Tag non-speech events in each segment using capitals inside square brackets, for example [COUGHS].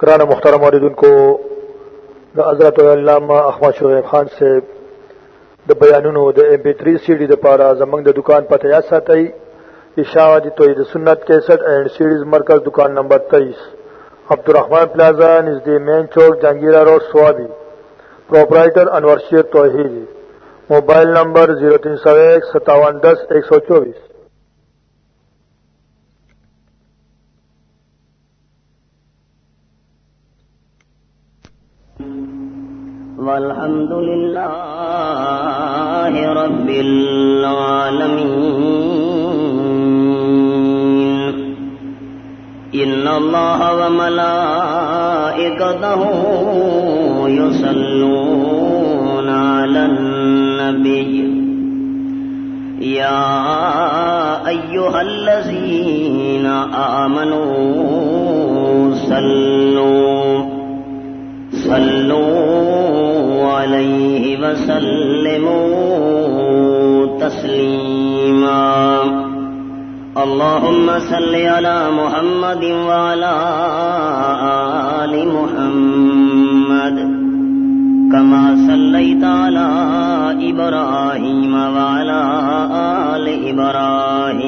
کرانا محترم عردن کو دا حضرت علامہ احمد شعیب خان سے د بیانونو د ایم پی 3 سی ڈی د پارا زمنګ د دکان پته یا ساتي اشاعتی جی توحید سنت 61 اینڈ سیریز مرکز دکان نمبر 23 عبدالرحمن پلازا نزدی مین چوک، Jahangira road, Swabi. Proprietor Anwar Sher Tauheedi. Mobile number 03015710124 والحمد لله رب العالمين إن الله وملائكته يصلون على النبي يا أيها الذين آمنوا صلوا صلوا عليه وسلموا تسليما اللهم صل على محمد وعلى آل محمد كما صليت على إبراهيم وعلى آل إبراهيم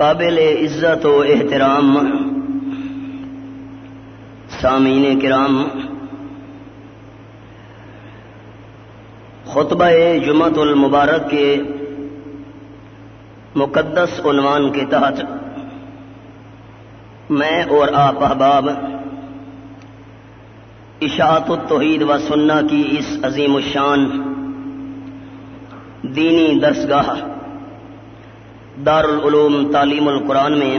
قابل عزت و احترام. سامعین کرام، خطبہ جمعت المبارک کے مقدس عنوان کے تحت میں اور آپ احباب، اشاعت التوحید و سننا کی اس عظیم الشان دینی درسگاہ دارالعلوم تعلیم القرآن میں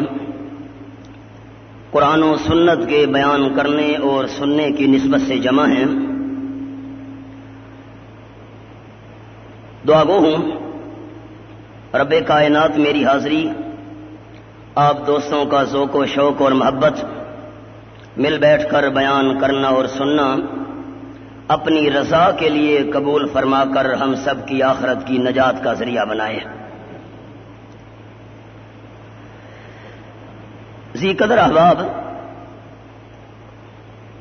قرآن و سنت کے بیان کرنے اور سننے کی نسبت سے جمع ہیں۔ دعا گو ہوں، رب کائنات میری حاضری، آپ دوستوں کا ذوق و شوق اور محبت، مل بیٹھ کر بیان کرنا اور سننا، اپنی رضا کے لیے قبول فرما کر ہم سب کی آخرت کی نجات کا ذریعہ بنائے۔ زی قدر احباب،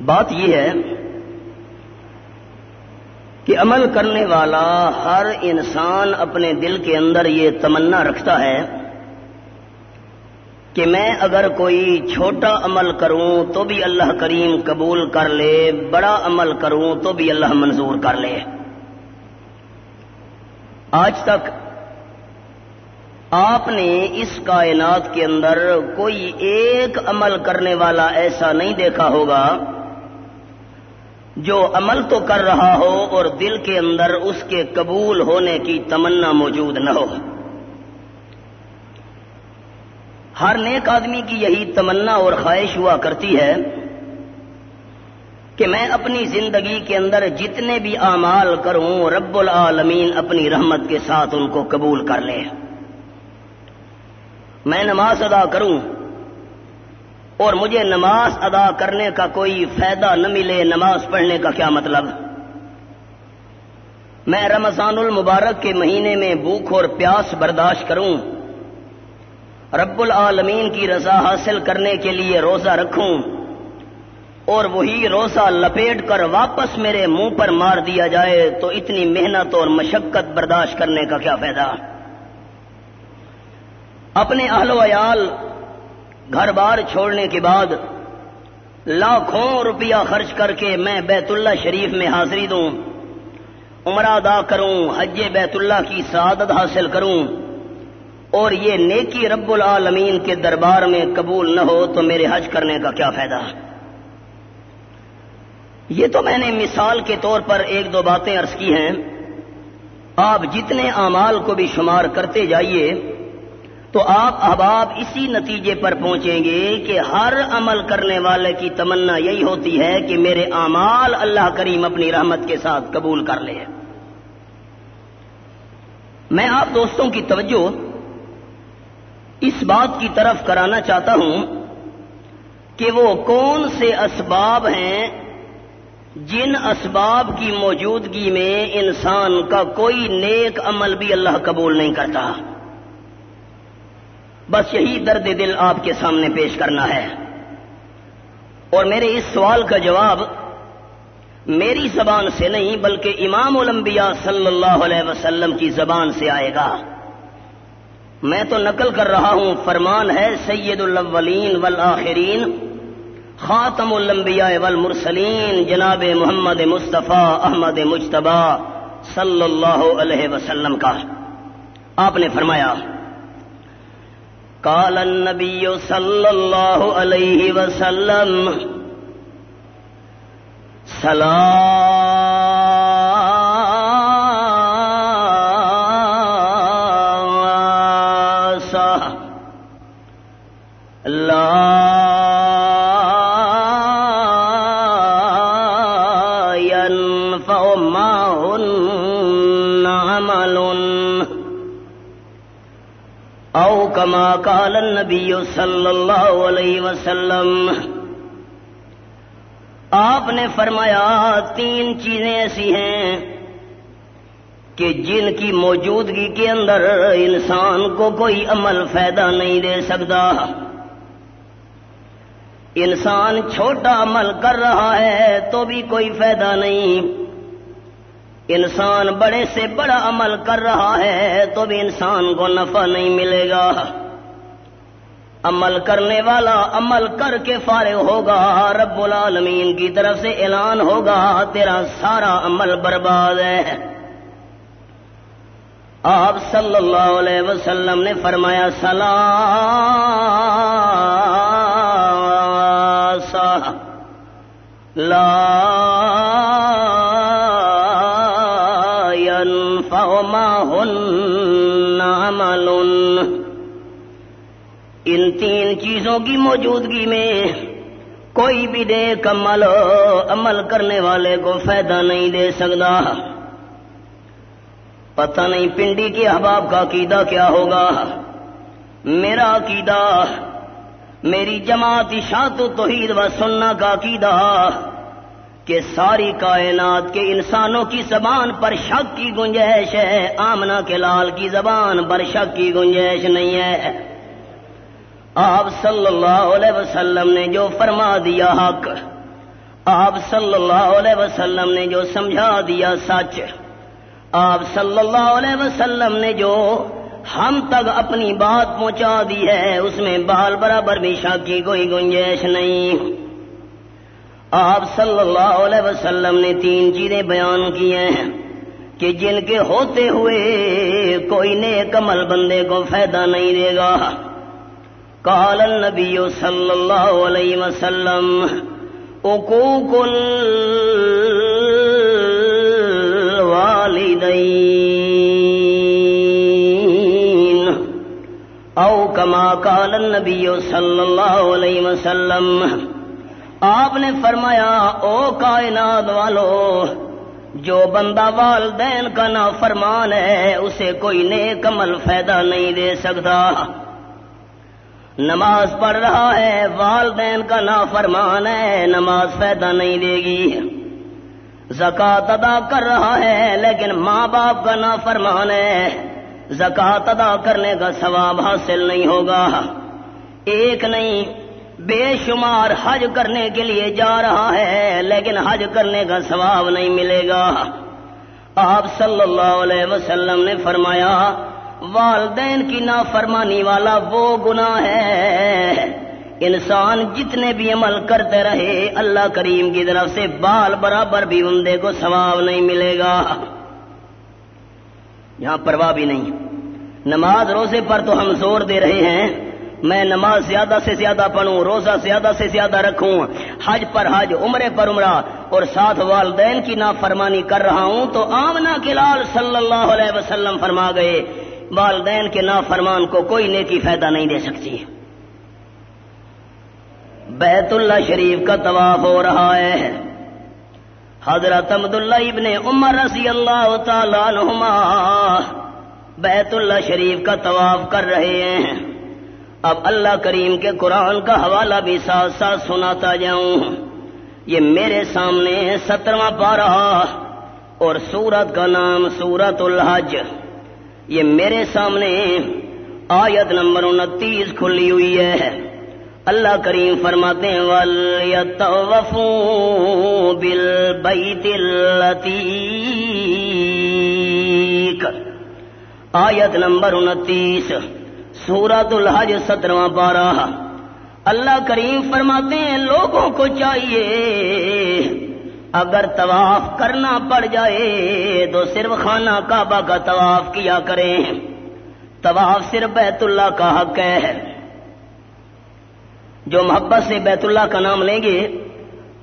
بات یہ ہے کہ عمل کرنے والا ہر انسان اپنے دل کے اندر یہ تمنا رکھتا ہے کہ میں اگر کوئی چھوٹا عمل کروں تو بھی اللہ کریم قبول کر لے، بڑا عمل کروں تو بھی اللہ منظور کر لے۔ آج تک آپ نے اس کائنات کے اندر کوئی ایک عمل کرنے والا ایسا نہیں دیکھا ہوگا جو عمل تو کر رہا ہو اور دل کے اندر اس کے قبول ہونے کی تمنا موجود نہ ہو۔ ہر نیک آدمی کی یہی تمنا اور خواہش ہوا کرتی ہے کہ میں اپنی زندگی کے اندر جتنے بھی اعمال کروں، رب العالمین اپنی رحمت کے ساتھ ان کو قبول کر لے۔ میں نماز ادا کروں اور مجھے نماز ادا کرنے کا کوئی فائدہ نہ ملے نماز پڑھنے کا کیا مطلب؟ میں رمضان المبارک کے مہینے میں بھوک اور پیاس برداشت کروں، رب العالمین کی رضا حاصل کرنے کے لیے روزہ رکھوں اور وہی روزہ لپیٹ کر واپس میرے منہ پر مار دیا جائے تو اتنی محنت اور مشقت برداشت کرنے کا کیا فائدہ؟ اپنے اہل و عیال گھر بار چھوڑنے کے بعد لاکھوں روپیہ خرچ کر کے میں بیت اللہ شریف میں حاضری دوں، عمرہ ادا کروں، حج بیت اللہ کی سعادت حاصل کروں۔ اور یہ نیکی رب العالمین کے دربار میں قبول نہ ہو تو میرے حج کرنے کا کیا فائدہ؟ یہ تو میں نے مثال کے طور پر ایک دو باتیں عرض کی ہیں۔ آپ جتنے اعمال کو بھی شمار کرتے جائیے تو آپ احباب اسی نتیجے پر پہنچیں گے کہ ہر عمل کرنے والے کی تمنا یہی ہوتی ہے کہ میرے اعمال اللہ کریم اپنی رحمت کے ساتھ قبول کر لے۔ میں آپ دوستوں کی توجہ اس بات کی طرف کرانا چاہتا ہوں کہ وہ کون سے اسباب ہیں جن اسباب کی موجودگی میں انسان کا کوئی نیک عمل بھی اللہ قبول نہیں کرتا۔ بس یہی درد دل آپ کے سامنے پیش کرنا ہے۔ اور میرے اس سوال کا جواب میری زبان سے نہیں بلکہ امام الانبیاء صلی اللہ علیہ وسلم کی زبان سے آئے گا۔ میں تو نقل کر رہا ہوں، فرمان ہے، سید الاولین والآخرین، خاتم الانبیاء والمرسلین، جناب محمد مصطفیٰ احمد مشتبہ صلی اللہ علیہ وسلم کا۔ آپ نے فرمایا قال النبي صلى الله عليه وسلم سلام كما قال النبي صلى الله عليه وسلم، آپ نے فرمایا، تین چیزیں ایسی ہیں کہ جن کی موجودگی کے اندر انسان کو کوئی عمل فائدہ نہیں دے سکتا۔ انسان چھوٹا عمل کر رہا ہے تو بھی کوئی فائدہ نہیں۔ انسان بڑے سے بڑا عمل کر رہا ہے تو بھی انسان کو نفع نہیں ملے گا۔ عمل کرنے والا عمل کر کے فارغ ہوگا، رب العالمین کی طرف سے اعلان ہوگا، تیرا سارا عمل برباد ہے۔ آپ صلی اللہ علیہ وسلم نے فرمایا سلام لا ينفع معهن تین چیزوں کی موجودگی میں کوئی بھی نیک عمل عمل کرنے والے کو فائدہ نہیں دے سکتا۔ پتہ نہیں پنڈی کے احباب کا عقیدہ کیا ہوگا۔ میرا عقیدہ، میری جماعت شاط و توحید و سننا کا عقیدہ کہ ساری کائنات کے انسانوں کی زبان پر شک کی گنجائش ہے آمنا کے لال کی زبان پر شک کی گنجائش نہیں ہے۔ آپ صلی اللہ علیہ وسلم نے جو فرما دیا حق، آپ صلی اللہ علیہ وسلم نے جو سمجھا دیا سچ، آپ صلی اللہ علیہ وسلم نے جو ہم تک اپنی بات پہنچا دی ہے، اس میں بال برابر بھی شک کی کوئی گنجائش نہیں۔ آپ صلی اللہ علیہ وسلم نے تین چیزیں بیان کی ہیں کہ جن کے ہوتے ہوئے کوئی نیک عمل بندے کو فائدہ نہیں دے گا۔ قال النبی صلی اللہ علیہ وسلم اکوک الوالدین او کما قال النبی صلی اللہ علیہ وسلم، آپ نے فرمایا، او کائنات والو، جو بندہ والدین کا نا فرمان ہے، اسے کوئی نیک عمل فائدہ نہیں دے سکتا۔ نماز پڑھ رہا ہے، والدین کا نا فرمان ہے، نماز فائدہ نہیں دے گی۔ زکات ادا کر رہا ہے، لیکن ماں باپ کا نا فرمان ہے۔ زکات ادا کرنے کا ثواب حاصل نہیں ہوگا۔ ایک نہیں، بے شمار حج کرنے کے لیے جا رہا ہے، لیکن حج کرنے کا ثواب نہیں ملے گا۔ آپ صلی اللہ علیہ وسلم نے فرمایا والدین کی نافرمانی والا وہ گناہ ہے۔ انسان جتنے بھی عمل کرتے رہے، اللہ کریم کی طرف سے بال برابر بھی بندے کو ثواب نہیں ملے گا۔ یہاں پرواہ بھی نہیں۔ نماز روزے پر تو ہم زور دے رہے ہیں۔ میں نماز زیادہ سے زیادہ پڑھوں، روزہ زیادہ سے زیادہ رکھوں۔ حج پر حج، عمرے پر عمرہ۔ اور ساتھ والدین کی نافرمانی کر رہا ہوں تو آمنا کے لال صلی اللہ علیہ وسلم فرما گئے۔ والدین کے نافرمان کو کوئی نیکی فائدہ نہیں دے سکتی۔ بیت اللہ شریف کا طواف ہو رہا ہے۔ حضرت اللہ ابن عمر رضی اللہ تعالی عنہما بیت اللہ شریف کا طواف کر رہے ہیں۔ اب اللہ کریم کے قرآن کا حوالہ بھی ساتھ ساتھ سناتا جاؤں۔ یہ میرے سامنے سترواں پارہ اور سورت کا نام سورت الحج۔ یہ میرے سامنے آیت نمبر انتیس کھلی ہوئی ہے۔ اللہ کریم فرماتے ہیں بل آیت نمبر انتیس سورت الحج سترواں بارہ اللہ کریم فرماتے ہیں، لوگوں کو چاہیے اگر طواف کرنا پڑ جائے تو صرف خانہ کعبہ کا طواف کیا کریں۔ طواف صرف بیت اللہ کا حق ہے۔ جو محبت سے بیت اللہ کا نام لیں گے،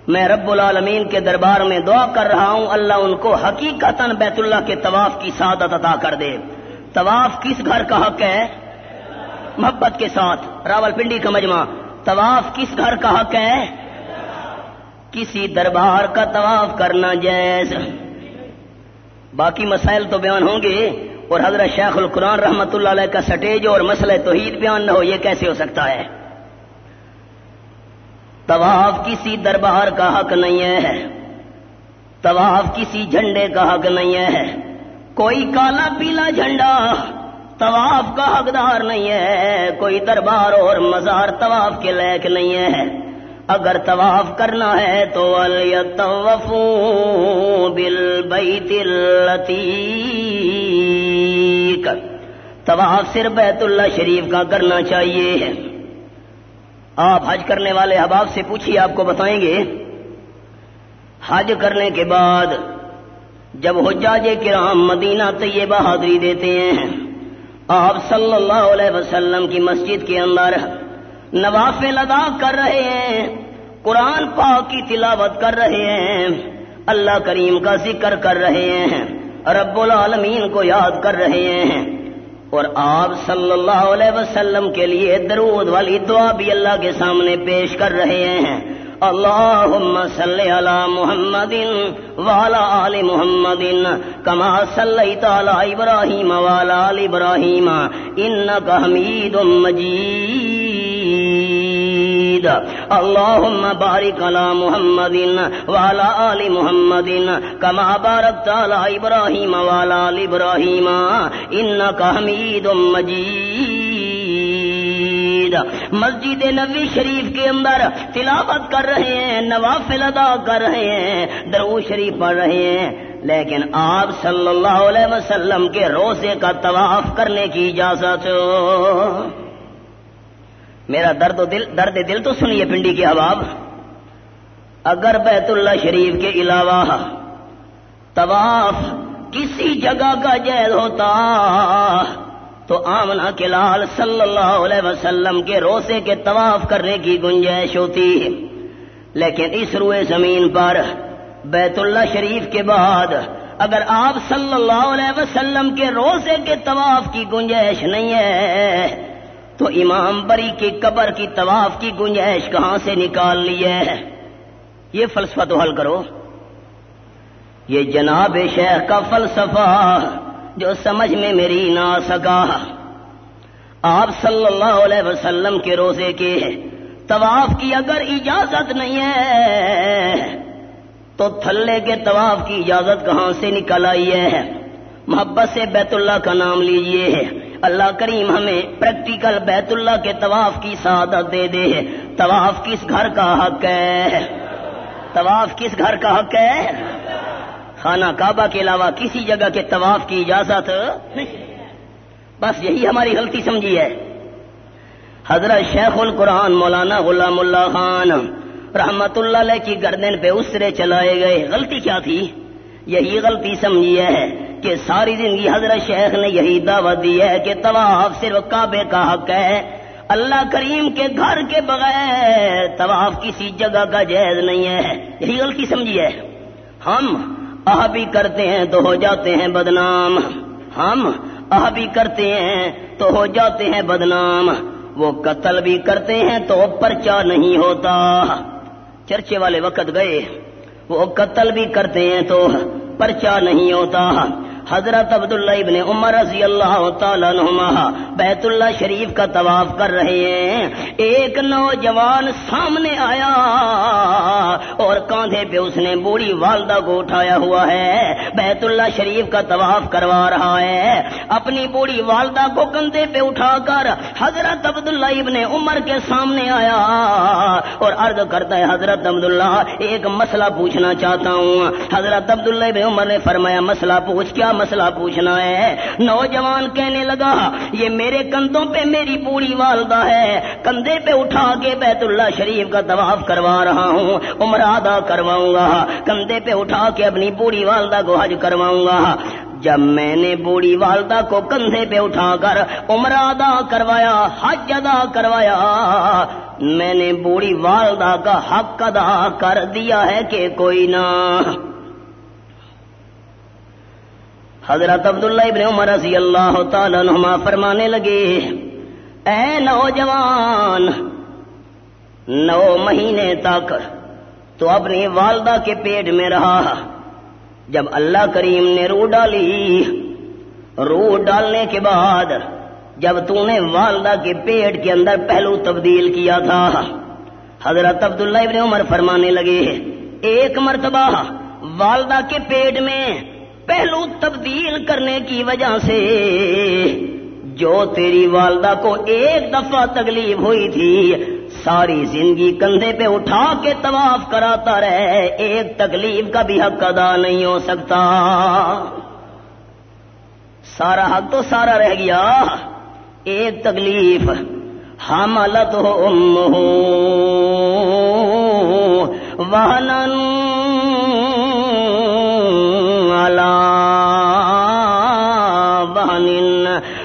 میں رب العالمین کے دربار میں دعا کر رہا ہوں، اللہ ان کو حقیقت بیت اللہ کے طواف کی سعادت عطا کر دے۔ طواف کس گھر کا حق ہے؟ محبت کے ساتھ۔ راول پنڈی کا مجمع۔ طواف کس گھر کا حق ہے؟ کسی دربار کا طواف کرنا جائز۔ باقی مسائل تو بیان ہوں گے اور حضرت شیخ القرآن رحمت اللہ علیہ کا سٹیج اور مسئلہ توحید بیان نہ ہو، یہ کیسے ہو سکتا ہے؟ طواف کسی دربار کا حق نہیں ہے۔ طواف کسی جھنڈے کا حق نہیں ہے۔ کوئی کالا پیلا جھنڈا طواف کا حقدار نہیں ہے۔ کوئی دربار اور مزار طواف کے لائق نہیں ہے۔ اگر طواف کرنا ہے تو بل طواف صرف بیت اللہ شریف کا کرنا چاہیے۔ آپ حج کرنے والے احباب سے پوچھیے آپ کو بتائیں گے۔ حج کرنے کے بعد جب حجاج کرام مدینہ طیبہ حاضری دیتے ہیں، آپ صلی اللہ علیہ وسلم کی مسجد کے اندر نوافل ادا کر رہے ہیں، قرآن پاک کی تلاوت کر رہے ہیں، اللہ کریم کا ذکر کر رہے ہیں، رب العالمین کو یاد کر رہے ہیں۔ اور آپ صلی اللہ علیہ وسلم کے لیے درود والی دعا بھی اللہ کے سامنے پیش کر رہے ہیں۔ اللهم صل على محمد وعلى آل محمد كما صليت على إبراهيم وعلى آل إبراهيم إنك حميد مجيد اللهم بارك على محمد وعلى آل محمد كما باركت على إبراهيم وعلى آل إبراهيم إنك حميد مجيد مسجد نبی شریف کے اندر تلاوت کر رہے ہیں، نوافل ادا کر رہے ہیں درو شریف پڑھ رہے ہیں. لیکن آپ صلی اللہ علیہ وسلم کے روزے کا طواف کرنے کی اجازت میرا درد و دل درد دل تو سنیے پنڈی کے حباب اگر بیت اللہ شریف کے علاوہ طواف کسی جگہ کا جائز ہوتا، تو آمنا کے لال صلی اللہ علیہ وسلم کے روسے کے طواف کرنے کی گنجائش ہوتی۔ لیکن اس روئے زمین پر بیت اللہ شریف کے بعد اگر آپ صلی اللہ علیہ وسلم کے روزے کے طواف کی گنجائش نہیں ہے تو امام بری کی قبر کی طواف کی گنجائش کہاں سے نکال لی ہے؟ یہ فلسفہ تو حل کرو۔ یہ جناب شیخ کا فلسفہ جو سمجھ میں میری نہ آ سکا۔ آپ صلی اللہ علیہ وسلم کے روزے کے طواف کی اگر اجازت نہیں ہے، تو تھلے کے طواف کی اجازت کہاں سے نکل آئی ہے؟ محبت سے بیت اللہ کا نام لیجیے۔ اللہ کریم ہمیں پریکٹیکل بیت اللہ کے طواف کی سعادت دے دے طواف کس گھر کا حق ہے؟ طواف کس گھر کا حق ہے؟ خانہ کعبہ کے علاوہ کسی جگہ کے طواف کی اجازت بس یہی ہماری غلطی سمجھی ہے۔ حضرت شیخ القرآن مولانا غلام اللہ خان رحمت اللہ علیہ کی گردن پہ اسرے چلائے گئے۔ غلطی کیا تھی؟ یہی غلطی سمجھی ہے۔ کہ ساری زندگی حضرت شیخ نے یہی دعوت دی ہے کہ طواف صرف کعبے کا حق ہے، اللہ کریم کے گھر کے بغیر طواف کسی جگہ کا جائز نہیں ہے۔ یہی غلطی سمجھیے ہم آ بھی کرتے ہیں تو ہو جاتے ہیں بدنام۔ ہم آ بھی کرتے ہیں تو ہو جاتے ہیں بدنام۔ وہ قتل بھی کرتے ہیں تو پرچا نہیں ہوتا۔ چرچے والے وقت گئے، وہ قتل بھی کرتے ہیں تو پرچا نہیں ہوتا۔ حضرت عبداللہ ابن عمر رضی اللہ تعالیٰ نما بیت اللہ شریف کا طواف کر رہے ہیں۔ ایک نوجوان سامنے آیا اور کاندھے پہ اس نے بوڑھی والدہ کو اٹھایا ہوا ہے۔ بیت اللہ شریف کا طواف کروا رہا ہے۔ اپنی بوڑھی والدہ کو کندھے پہ اٹھا کر حضرت عبداللہ ابن عمر کے سامنے آیا اور عرض کرتا ہے، حضرت عبداللہ، ایک مسئلہ پوچھنا چاہتا ہوں۔ حضرت عبداللہ ابن عمر نے فرمایا، مسئلہ پوچھ، کیا مسئلہ پوچھنا ہے۔ نوجوان کہنے لگا، یہ میرے کندھوں پہ میری بوڑھی والدہ ہے۔ کندھے پہ اٹھا کے بیت اللہ شریف کا طواف کروا رہا ہوں عمر ادا کرواؤں گا۔ کندھے پہ اٹھا کے اپنی بوڑھی والدہ کو حج کرواؤں گا۔ جب میں نے بوڑھی والدہ کو کندھے پہ اٹھا کر عمر ادا کروایا، حج ادا کروایا، میں نے بوڑھی والدہ کا حق ادا کر دیا ہے کہ کوئی نہ حضرت عبداللہ ابن عمر رضی اللہ تعالی نما فرمانے لگے، اے نوجوان، نو مہینے تک تو اپنی والدہ کے پیٹ میں رہا۔ جب اللہ کریم نے روح ڈالی روح ڈالنے کے بعد جب تو نے والدہ کے پیٹ کے اندر پہلو تبدیل کیا تھا، حضرت عبداللہ ابن عمر فرمانے لگے، ایک مرتبہ والدہ کے پیٹ میں پہلو تبدیل کرنے کی وجہ سے جو تیری والدہ کو ایک دفعہ تکلیف ہوئی تھی، ساری زندگی کندھے پہ اٹھا کے طواف کراتا رہے، ایک تکلیف کا بھی حق ادا نہیں ہو سکتا۔ سارا حق تو سارا رہ گیا۔ ایک تکلیف، حملت ہو وہن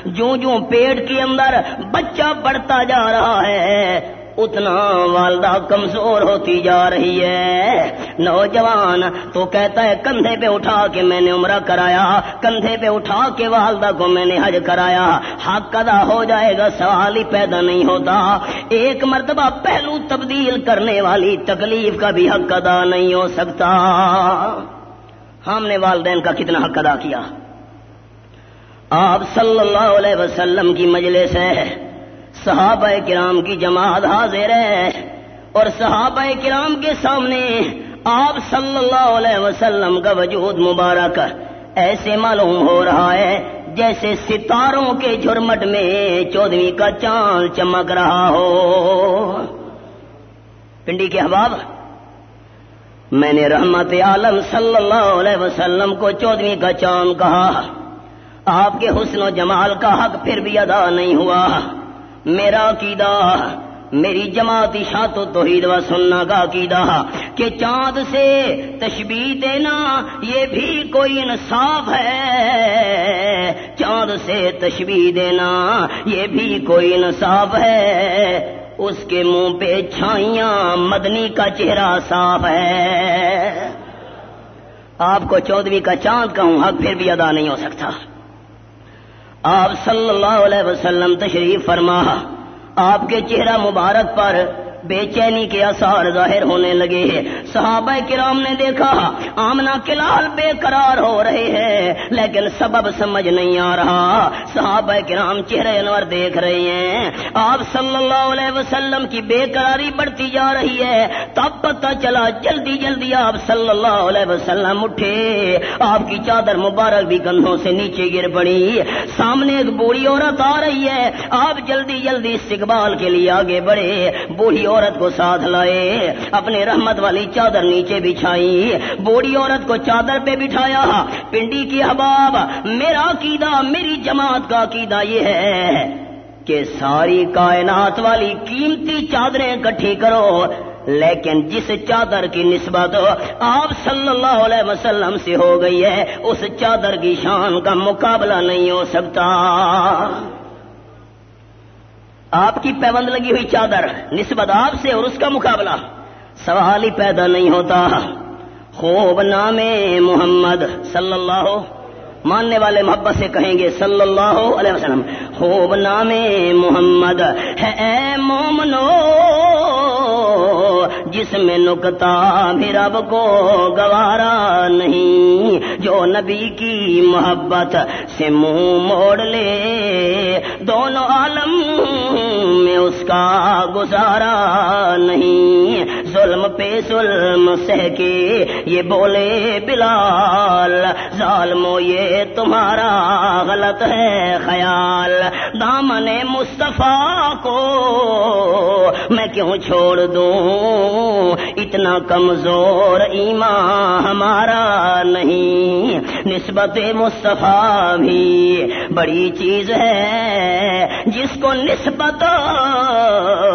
جو جو پیٹ کے اندر بچہ بڑھتا جا رہا ہے، اتنا والدہ کمزور ہوتی جا رہی ہے۔ نوجوان تو کہتا ہے، کندھے پہ اٹھا کے میں نے عمرہ کرایا، کندھے پہ اٹھا کے والدہ کو میں نے حج کرایا۔ حق ادا ہو جائے گا، سوال ہی پیدا نہیں ہوتا۔ ایک مرتبہ پہلو تبدیل کرنے والی تکلیف کا بھی حق ادا نہیں ہو سکتا۔ ہم نے والدین کا کتنا حق ادا کیا۔ آپ صلی اللہ علیہ وسلم کی مجلس ہے۔ صحابہ کرام کی جماعت حاضر ہے۔ اور صحابہ کرام کے سامنے آپ صلی اللہ علیہ وسلم کا وجود مبارک ایسے معلوم ہو رہا ہے جیسے ستاروں کے جھرمٹ میں چودویں کا چاند چمک رہا ہو۔ پنڈی کے حباب میں نے رحمت عالم صلی اللہ علیہ وسلم کو چودویں کا چاند کہا۔ آپ کے حسن و جمال کا حق پھر بھی ادا نہیں ہوا۔ میرا عقیدہ، میری جماعتی شاط و توحید و سننا کا عقیدہ کہ چاند سے تشبیح دینا یہ بھی کوئی انصاف ہے۔ چاند سے تشبیح دینا یہ بھی کوئی انصاف ہے۔ اس کے منہ پہ چھائیاں مدنی کا چہرہ صاف ہے۔ آپ کو چودویں کا چاند کہوں حق پھر بھی ادا نہیں ہو سکتا۔ آپ صلی اللہ علیہ وسلم تشریف فرما آپ کے چہرہ مبارک پر بے چینی کے اثار ظاہر ہونے لگے صحابہ کرام نے دیکھا آمنا کلال بے قرار ہو رہے ہیں، لیکن سبب سمجھ نہیں آ رہا۔ صحابہ کرام چہرے انور دیکھ رہے ہیں۔ آپ صلی اللہ علیہ وسلم کی بے قراری بڑھتی جا رہی ہے۔ تب پتہ چلا، جلدی جلدی آپ صلی اللہ علیہ وسلم اٹھے۔ آپ کی چادر مبارک بھی کندھوں سے نیچے گر پڑی۔ سامنے ایک بوڑھی عورت آ رہی ہے۔ آپ جلدی جلدی استقبال کے لیے آگے بڑھے۔ بوڑھی عورت کو ساتھ لائے اپنے رحمت والی چادر نیچے بچھائی، بوڑھی عورت کو چادر پہ بٹھایا۔ پنڈی کی حباب میرا عقیدہ، میری جماعت کا عقیدہ یہ ہے کہ ساری کائنات والی قیمتی چادریں اکٹھی کرو، لیکن جس چادر کی نسبت آپ صلی اللہ علیہ وسلم سے ہو گئی ہے، اس چادر کی شان کا مقابلہ نہیں ہو سکتا۔ آپ کی پیوند لگی ہوئی چادر نسبت آپ سے اور اس کا مقابلہ سوال ہی پیدا نہیں ہوتا۔ خوب نام محمد صلی اللہ ماننے والے محبت سے کہیں گے صلی اللہ علیہ وسلم۔ خوب نام محمد ہے، اے مومنو۔ جس میں نکتا بھی رب کو گوارا نہیں، جو نبی کی محبت سے منہ موڑ لے۔ دونوں عالم میں اس کا گزارا نہیں۔ ظلم پہ ظلم سہ کے یہ بولے، بلال، ظالمو، یہ تمہارا غلط ہے، خیال۔ دامن مصطفیٰ کو میں کیوں چھوڑ دوں؟ اتنا کمزور ایمان ہمارا نہیں، نسبت مصطفیٰ بھی بڑی چیز ہے جس کو نسبت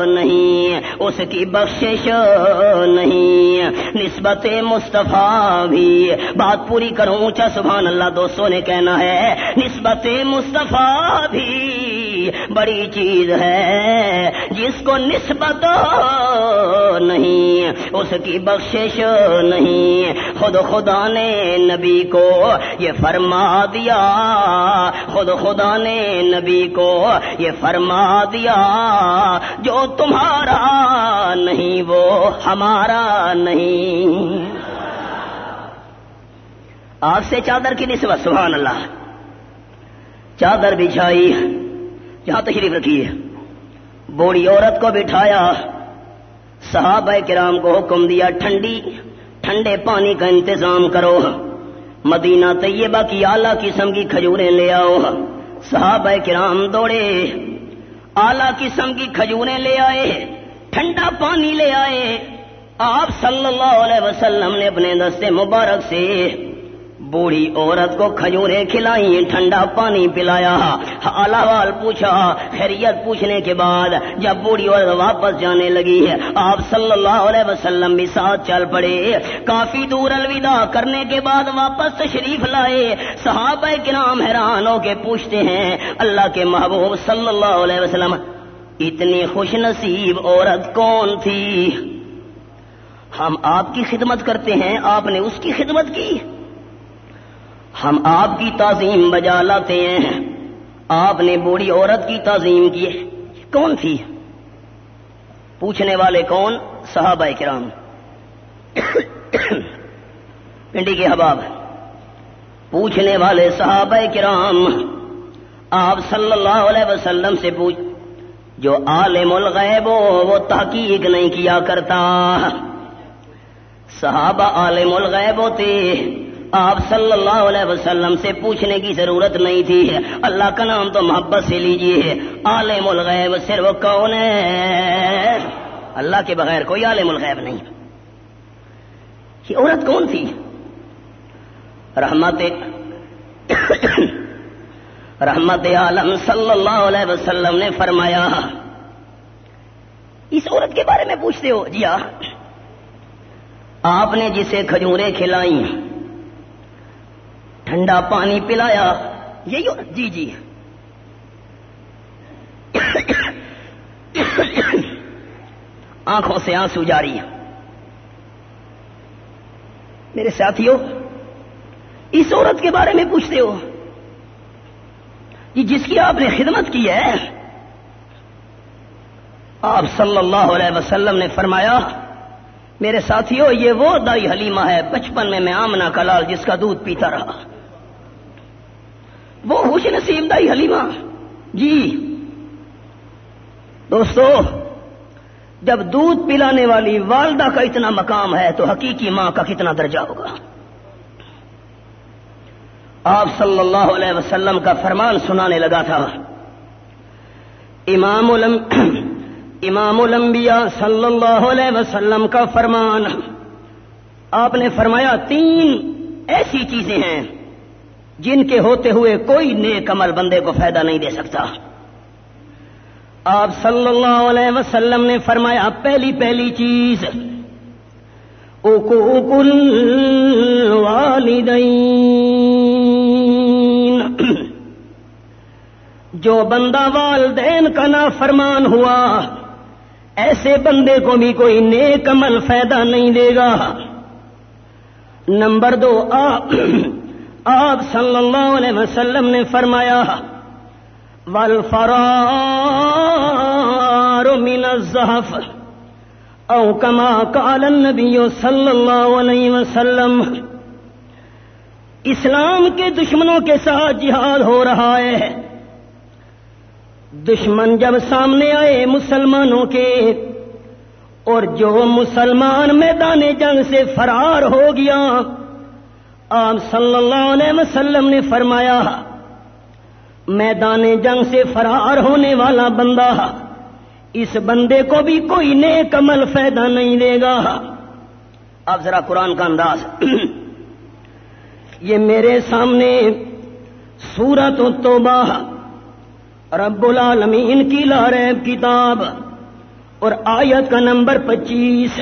نہیں، اس کی بخشش نہیں، نسبت مصطفیٰ بھی بات پوری کروں، اونچا سبحان اللہ دوستوں نے کہنا ہے، نسبت مصطفیٰ بھی بڑی چیز ہے جس کو نسبت نہیں، اس کی بخشش نہیں۔ خود خدا نے نبی کو یہ فرما دیا۔ خود خدا نے نبی کو یہ فرما دیا۔ جو تمہارا نہیں، وہ ہمارا نہیں۔ آپ سے چادر کی نسبت، سبحان اللہ۔ چادر بچھائی۔ یہاں تشریف رکھیے بوڑھی عورت کو بٹھایا، صحابہ کرام کو حکم دیا، ٹھنڈی، ٹھنڈے پانی کا انتظام کرو۔ مدینہ طیبہ کی اعلی قسم کی کھجوریں لے آؤ۔ صحابہ کرام دوڑے۔ اعلی قسم کی کھجوریں لے آئے، ٹھنڈا پانی لے آئے۔ آپ صلی اللہ علیہ وسلم نے اپنے دستے مبارک سے بوڑھی عورت کو کھجوریں کھلائی ٹھنڈا پانی پلایا۔ الاوال پوچھا، خیریت پوچھنے کے بعد جب بوڑھی عورت واپس جانے لگی ہے آپ صلی اللہ علیہ وسلم بھی ساتھ چل پڑے۔ کافی دور الوداع کرنے کے بعد واپس تشریف لائے۔ صحابہ کرام حیران ہو کے پوچھتے ہیں، اللہ کے محبوب صلی اللہ علیہ وسلم، اتنی خوش نصیب عورت کون تھی؟ ہم آپ کی خدمت کرتے ہیں، آپ نے اس کی خدمت کی۔ ہم آپ کی تعظیم بجا لاتے ہیں۔ آپ نے بوڑھی عورت کی تعظیم کی کون تھی؟ پوچھنے والے کون؟ صحابہ کرام۔ پنڈی کے حباب۔ پوچھنے والے صحابہ کرام۔ آپ صلی اللہ علیہ وسلم سے پوچھ۔ جو عالم الغیب ہو، وہ تحقیق نہیں کیا کرتا۔ صحابہ عالم الغیب ہوتے۔ آپ صلی اللہ علیہ وسلم سے پوچھنے کی ضرورت نہیں تھی۔ اللہ کا نام تو محبت سے لیجیے عالم الغیب صرف کون ہے؟ اللہ کے بغیر کوئی عالم الغیب نہیں۔ یہ عورت کون تھی؟ رحمت [COUGHS] رحمت عالم صلی اللہ علیہ وسلم نے فرمایا، اس عورت کے بارے میں پوچھتے ہو۔ جی ہاں۔ آپ نے جسے کھجوریں کھلائی ٹھنڈا پانی پلایا۔ یہی جی جی۔ آنکھوں سے آنسو جاری میرے ساتھیوں، اس عورت کے بارے میں پوچھتے ہو۔ جس کی آپ نے خدمت کی ہے، آپ صلی اللہ علیہ وسلم نے فرمایا، میرے ساتھیوں، یہ وہ دائی حلیمہ ہے بچپن میں میں آمنا کلال جس کا دودھ پیتا رہا۔ وہ خوش نصیب دائی حلیمہ۔ جی۔ دوستو، جب دودھ پلانے والی والدہ کا اتنا مقام ہے تو حقیقی ماں کا کتنا درجہ ہوگا؟ آپ صلی اللہ علیہ وسلم کا فرمان سنانے لگا تھا۔ امام الم، امام الانبیاء صلی اللہ علیہ وسلم کا فرمان۔ آپ نے فرمایا، تین ایسی چیزیں ہیں۔ جن کے ہوتے ہوئے کوئی نیک عمل بندے کو فائدہ نہیں دے سکتا۔ آپ صلی اللہ علیہ وسلم نے فرمایا پہلی پہلی چیز اکل والدین جو بندہ والدین کا نا فرمان ہوا، ایسے بندے کو بھی کوئی نیک عمل فائدہ نہیں دے گا۔ نمبر دو آپ آپ صلی اللہ علیہ وسلم نے فرمایا ول من الزحف او کما قال النبی صلی اللہ علیہ وسلم، اسلام کے دشمنوں کے ساتھ جہاد ہو رہا ہے۔ دشمن جب سامنے آئے مسلمانوں کے، اور جو مسلمان میدان جنگ سے فرار ہو گیا آپ صلی اللہ علیہ وسلم نے فرمایا، میدان جنگ سے فرار ہونے والا بندہ، اس بندے کو بھی کوئی نیک عمل فائدہ نہیں دے گا۔ آپ ذرا قرآن کا انداز۔ یہ میرے سامنے سورت و توبہ رب العالمین کی لارب کتاب اور آیت کا نمبر پچیس۔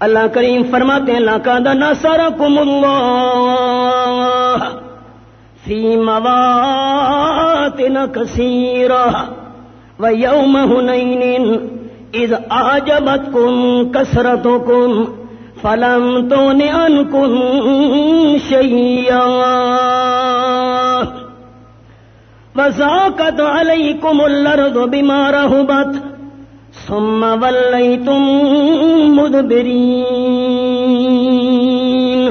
اللہ کریم فرماتے ہیں اللہ کا دنا سارا کم اللہ فی موات نہ کثیر و یوم ہنین اذ آجبت کم کسرت کم فلم تو نے ان کم شیا وزاقت علیکم الارض بما رہبت ثم ولیتم مدبرین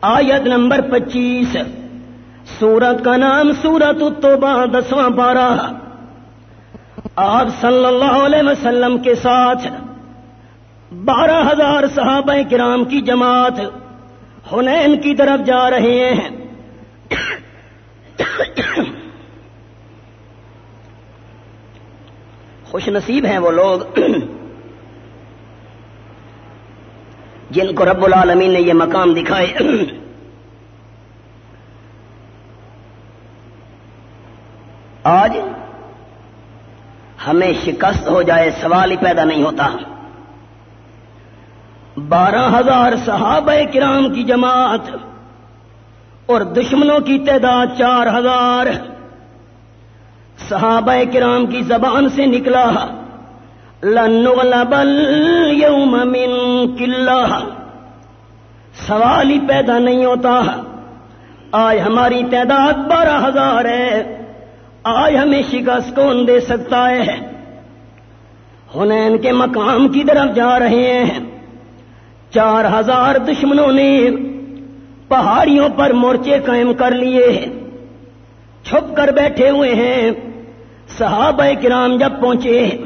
آیت نمبر پچیس. سورت کا نام سورت التوبہ دسواں پارہ. آپ صلی اللہ علیہ وسلم کے ساتھ بارہ ہزار صحابہ کرام کی جماعت حنین کی طرف جا رہے ہیں۔ خوش نصیب ہیں وہ لوگ۔ جن کو رب العالمین نے یہ مقام دکھائے۔ آج ہمیں شکست ہو جائے، سوال ہی پیدا نہیں ہوتا۔ بارہ ہزار صحابہ کرام کی جماعت اور دشمنوں کی تعداد چار ہزار۔ صحابہ کرام کی زبان سے نکلا۔ لنغلب یوم من قلہ سوال ہی پیدا نہیں ہوتا۔ آج ہماری تعداد بارہ ہزار ہے۔ آج ہمیں شکست کون دے سکتا ہے؟ ہنین کے مقام کی طرف جا رہے ہیں۔ چار ہزار دشمنوں نے پہاڑیوں پر مورچے قائم کر لیے۔ چھپ کر بیٹھے ہوئے ہیں۔ صحابہ کرام جب پہنچے،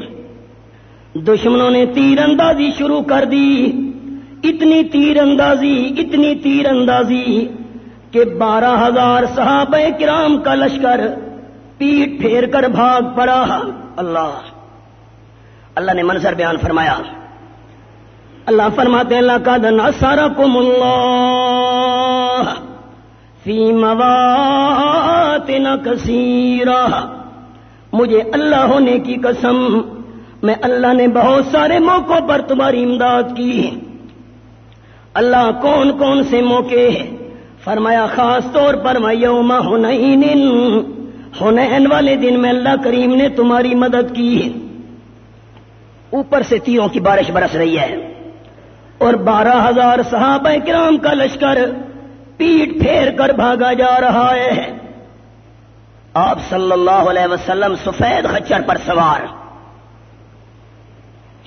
دشمنوں نے تیر اندازی شروع کر دی۔ اتنی تیر اندازی اتنی تیر اندازی کہ بارہ ہزار صحابہ کرام کا لشکر پیٹ پھیر کر بھاگ پڑا۔ اللہ اللہ نے منظر بیان فرمایا۔ اللہ فرماتے اللہ کا دنا سارا کو ملا فی موات نہ کثیرا مجھے اللہ ہونے کی قسم، میں اللہ نے بہت سارے موقعوں پر تمہاری امداد کی اللہ کون کون سے موقع فرمایا، خاص طور پر میں یوم ہنین ہنین والے دن میں اللہ کریم نے تمہاری مدد کی اوپر سے تیروں کی بارش برس رہی ہے۔ اور بارہ ہزار صحابہ کرام کا لشکر پیٹ پھیر کر بھاگا جا رہا ہے۔ آپ صلی اللہ علیہ وسلم سفید خچر پر سوار۔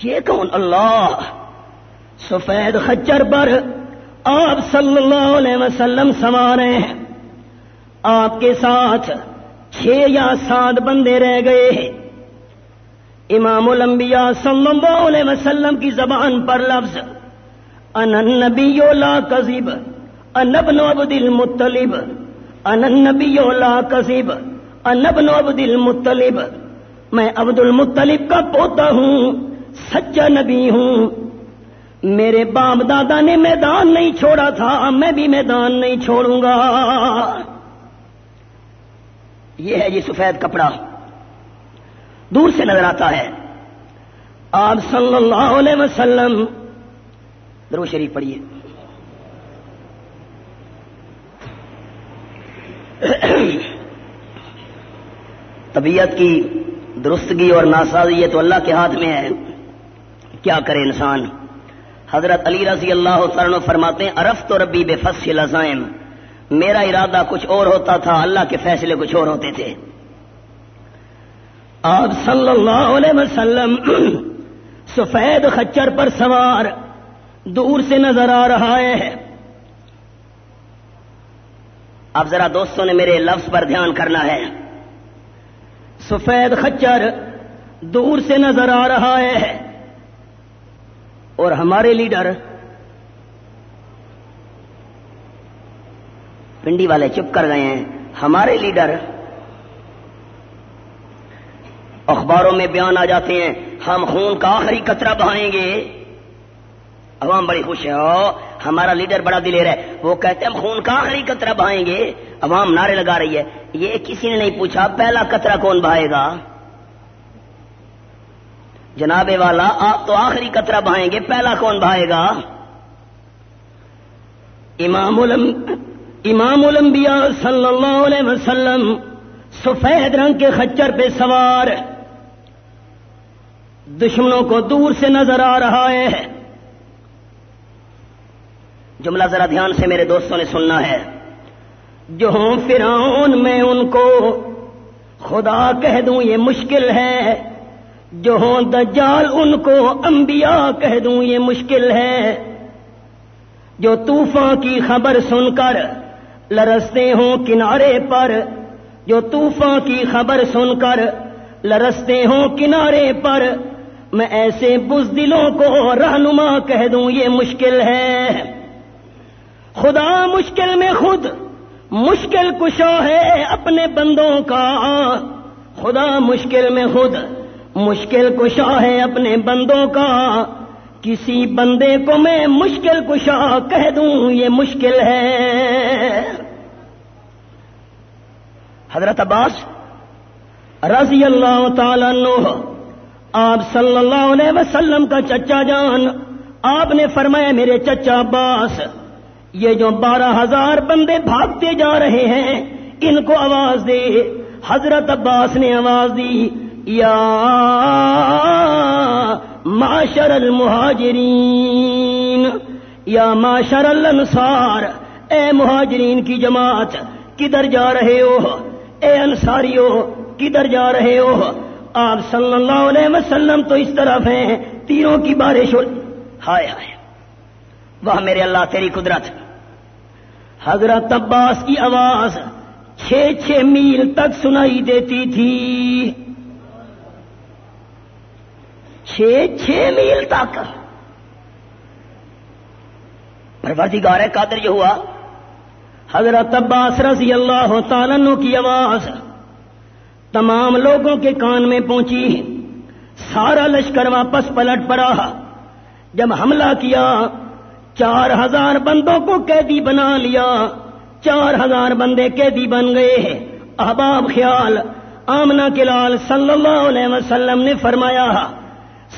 یہ کون اللہ؟ سفید خچر پر آپ صلی اللہ علیہ وسلم سوار ہیں۔ آپ کے ساتھ چھ یا سات بندے رہ گئے امام الانبیاء صلی اللہ علیہ وسلم کی زبان پر لفظ ان النبی لا کذب ان ابن عبد المطلب ان لا کذب۔ ان ابن عبد المطلب میں عبد المطلب کا پوتا ہوں، سچا نبی ہوں۔ میرے باپ دادا نے میدان نہیں چھوڑا تھا، میں بھی میدان نہیں چھوڑوں گا۔ یہ ہے جی سفید کپڑا۔ دور سے نظر آتا ہے۔ آپ صلی اللہ علیہ وسلم درو شریف پڑھیے۔ [CLEARS THROAT] طبیعت کی درستگی اور ناسازی یہ تو اللہ کے ہاتھ میں ہے۔ کیا کرے انسان؟ حضرت علی رضی اللہ عنہ فرماتے ہیں عرف تو ربی بے فصل عزائم میرا ارادہ کچھ اور ہوتا تھا، اللہ کے فیصلے کچھ اور ہوتے تھے۔ آپ صلی اللہ علیہ وسلم [CLEARS THROAT] سفید خچر پر سوار دور سے نظر آ رہا ہے۔ اب ذرا دوستوں نے میرے لفظ پر دھیان کرنا ہے۔ سفید خچر دور سے نظر آ رہا ہے اور ہمارے لیڈر پنڈی والے چپ کر گئے ہیں۔ ہمارے لیڈر اخباروں میں بیان آ جاتے ہیں۔ ہم خون کا آخری قطرہ بہائیں گے۔ عوام بڑی خوش ہے ہمارا لیڈر بڑا دلیر ہے وہ کہتے ہیں، ہم خون کا آخری قطرہ بہائیں گے۔ عوام نعرے لگا رہی ہے۔ یہ کسی نے نہیں پوچھا، پہلا قطرہ کون بہائے گا؟ جناب والا، آپ تو آخری قطرہ بہائیں گے۔ پہلا کون بہائے گا؟ امام امام الانبیاء صلی اللہ علیہ وسلم سفید رنگ کے خچر پہ سوار۔ دشمنوں کو دور سے نظر آ رہا ہے۔ جملہ ذرا دھیان سے میرے دوستوں نے سننا ہے۔ جو ہوں فرعون میں ان کو خدا کہہ دوں یہ مشکل ہے۔ جو ہوں دجال ان کو انبیاء کہہ دوں یہ مشکل ہے۔ جو طوفان کی خبر سن کر لرستے ہوں کنارے پر۔ جو طوفان کی خبر سن کر لرستے ہوں کنارے پر۔ میں ایسے بزدلوں کو رہنما کہہ دوں یہ مشکل ہے۔ خدا مشکل میں خود مشکل کشا ہے اپنے بندوں کا خدا مشکل میں خود مشکل کشا ہے اپنے بندوں کا کسی بندے کو میں مشکل کشا کہہ دوں یہ مشکل ہے حضرت عباس رضی اللہ تعالی نو آپ صلی اللہ علیہ وسلم کا چچا جان، آپ نے فرمایا میرے چچا عباس یہ جو بارہ ہزار بندے بھاگتے جا رہے ہیں، ان کو آواز دے۔ حضرت عباس نے آواز دی، یا معاشر المہاجرین، یا معاشر الانصار، اے مہاجرین کی جماعت، کدھر جا رہے ہو؟ اے انصاریو، کدھر جا رہے ہو؟ آپ صلی اللہ علیہ وسلم تو اس طرف ہیں، تیروں کی بارش ہو۔ ہائے ہائے وہ میرے اللہ، تیری قدرت۔ حضرت عباس کی آواز چھ چھ میل تک سنائی دیتی تھی۔ چھ چھ میل تک۔ پروردگار ہے قادر یہ ہوا۔ حضرت عباس رضی اللہ تعالیٰ کی آواز تمام لوگوں کے کان میں پہنچی۔ سارا لشکر واپس پلٹ پڑا۔ جب حملہ کیا چار ہزار بندوں کو قیدی بنا لیا۔ چار ہزار بندے قیدی بن گئے احباب خیال آمنا کے لال صلی اللہ علیہ وسلم نے فرمایا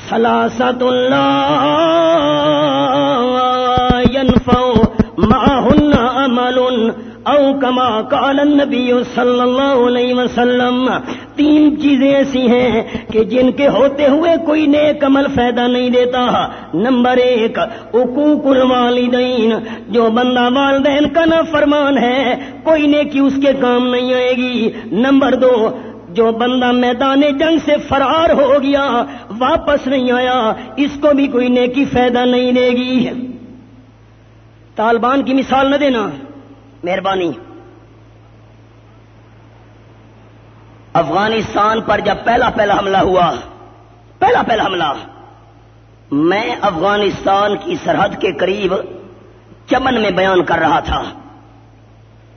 سلاست اللہ معهن او کما قال النبی صلی اللہ علیہ وسلم، تین چیزیں ایسی ہیں کہ جن کے ہوتے ہوئے کوئی نیک عمل فائدہ نہیں دیتا۔ نمبر ایک حقوق الوالدین، جو بندہ والدین کا نہ فرمان ہے، کوئی نیکی اس کے کام نہیں آئے گی۔ نمبر دو، جو بندہ میدان جنگ سے فرار ہو گیا، واپس نہیں آیا، اس کو بھی کوئی نیکی فائدہ نہیں دے گی۔ طالبان کی مثال نہ دینا۔ مہربانی۔ افغانستان پر جب پہلا پہلا حملہ ہوا، پہلا پہلا حملہ، میں افغانستان کی سرحد کے قریب چمن میں بیان کر رہا تھا۔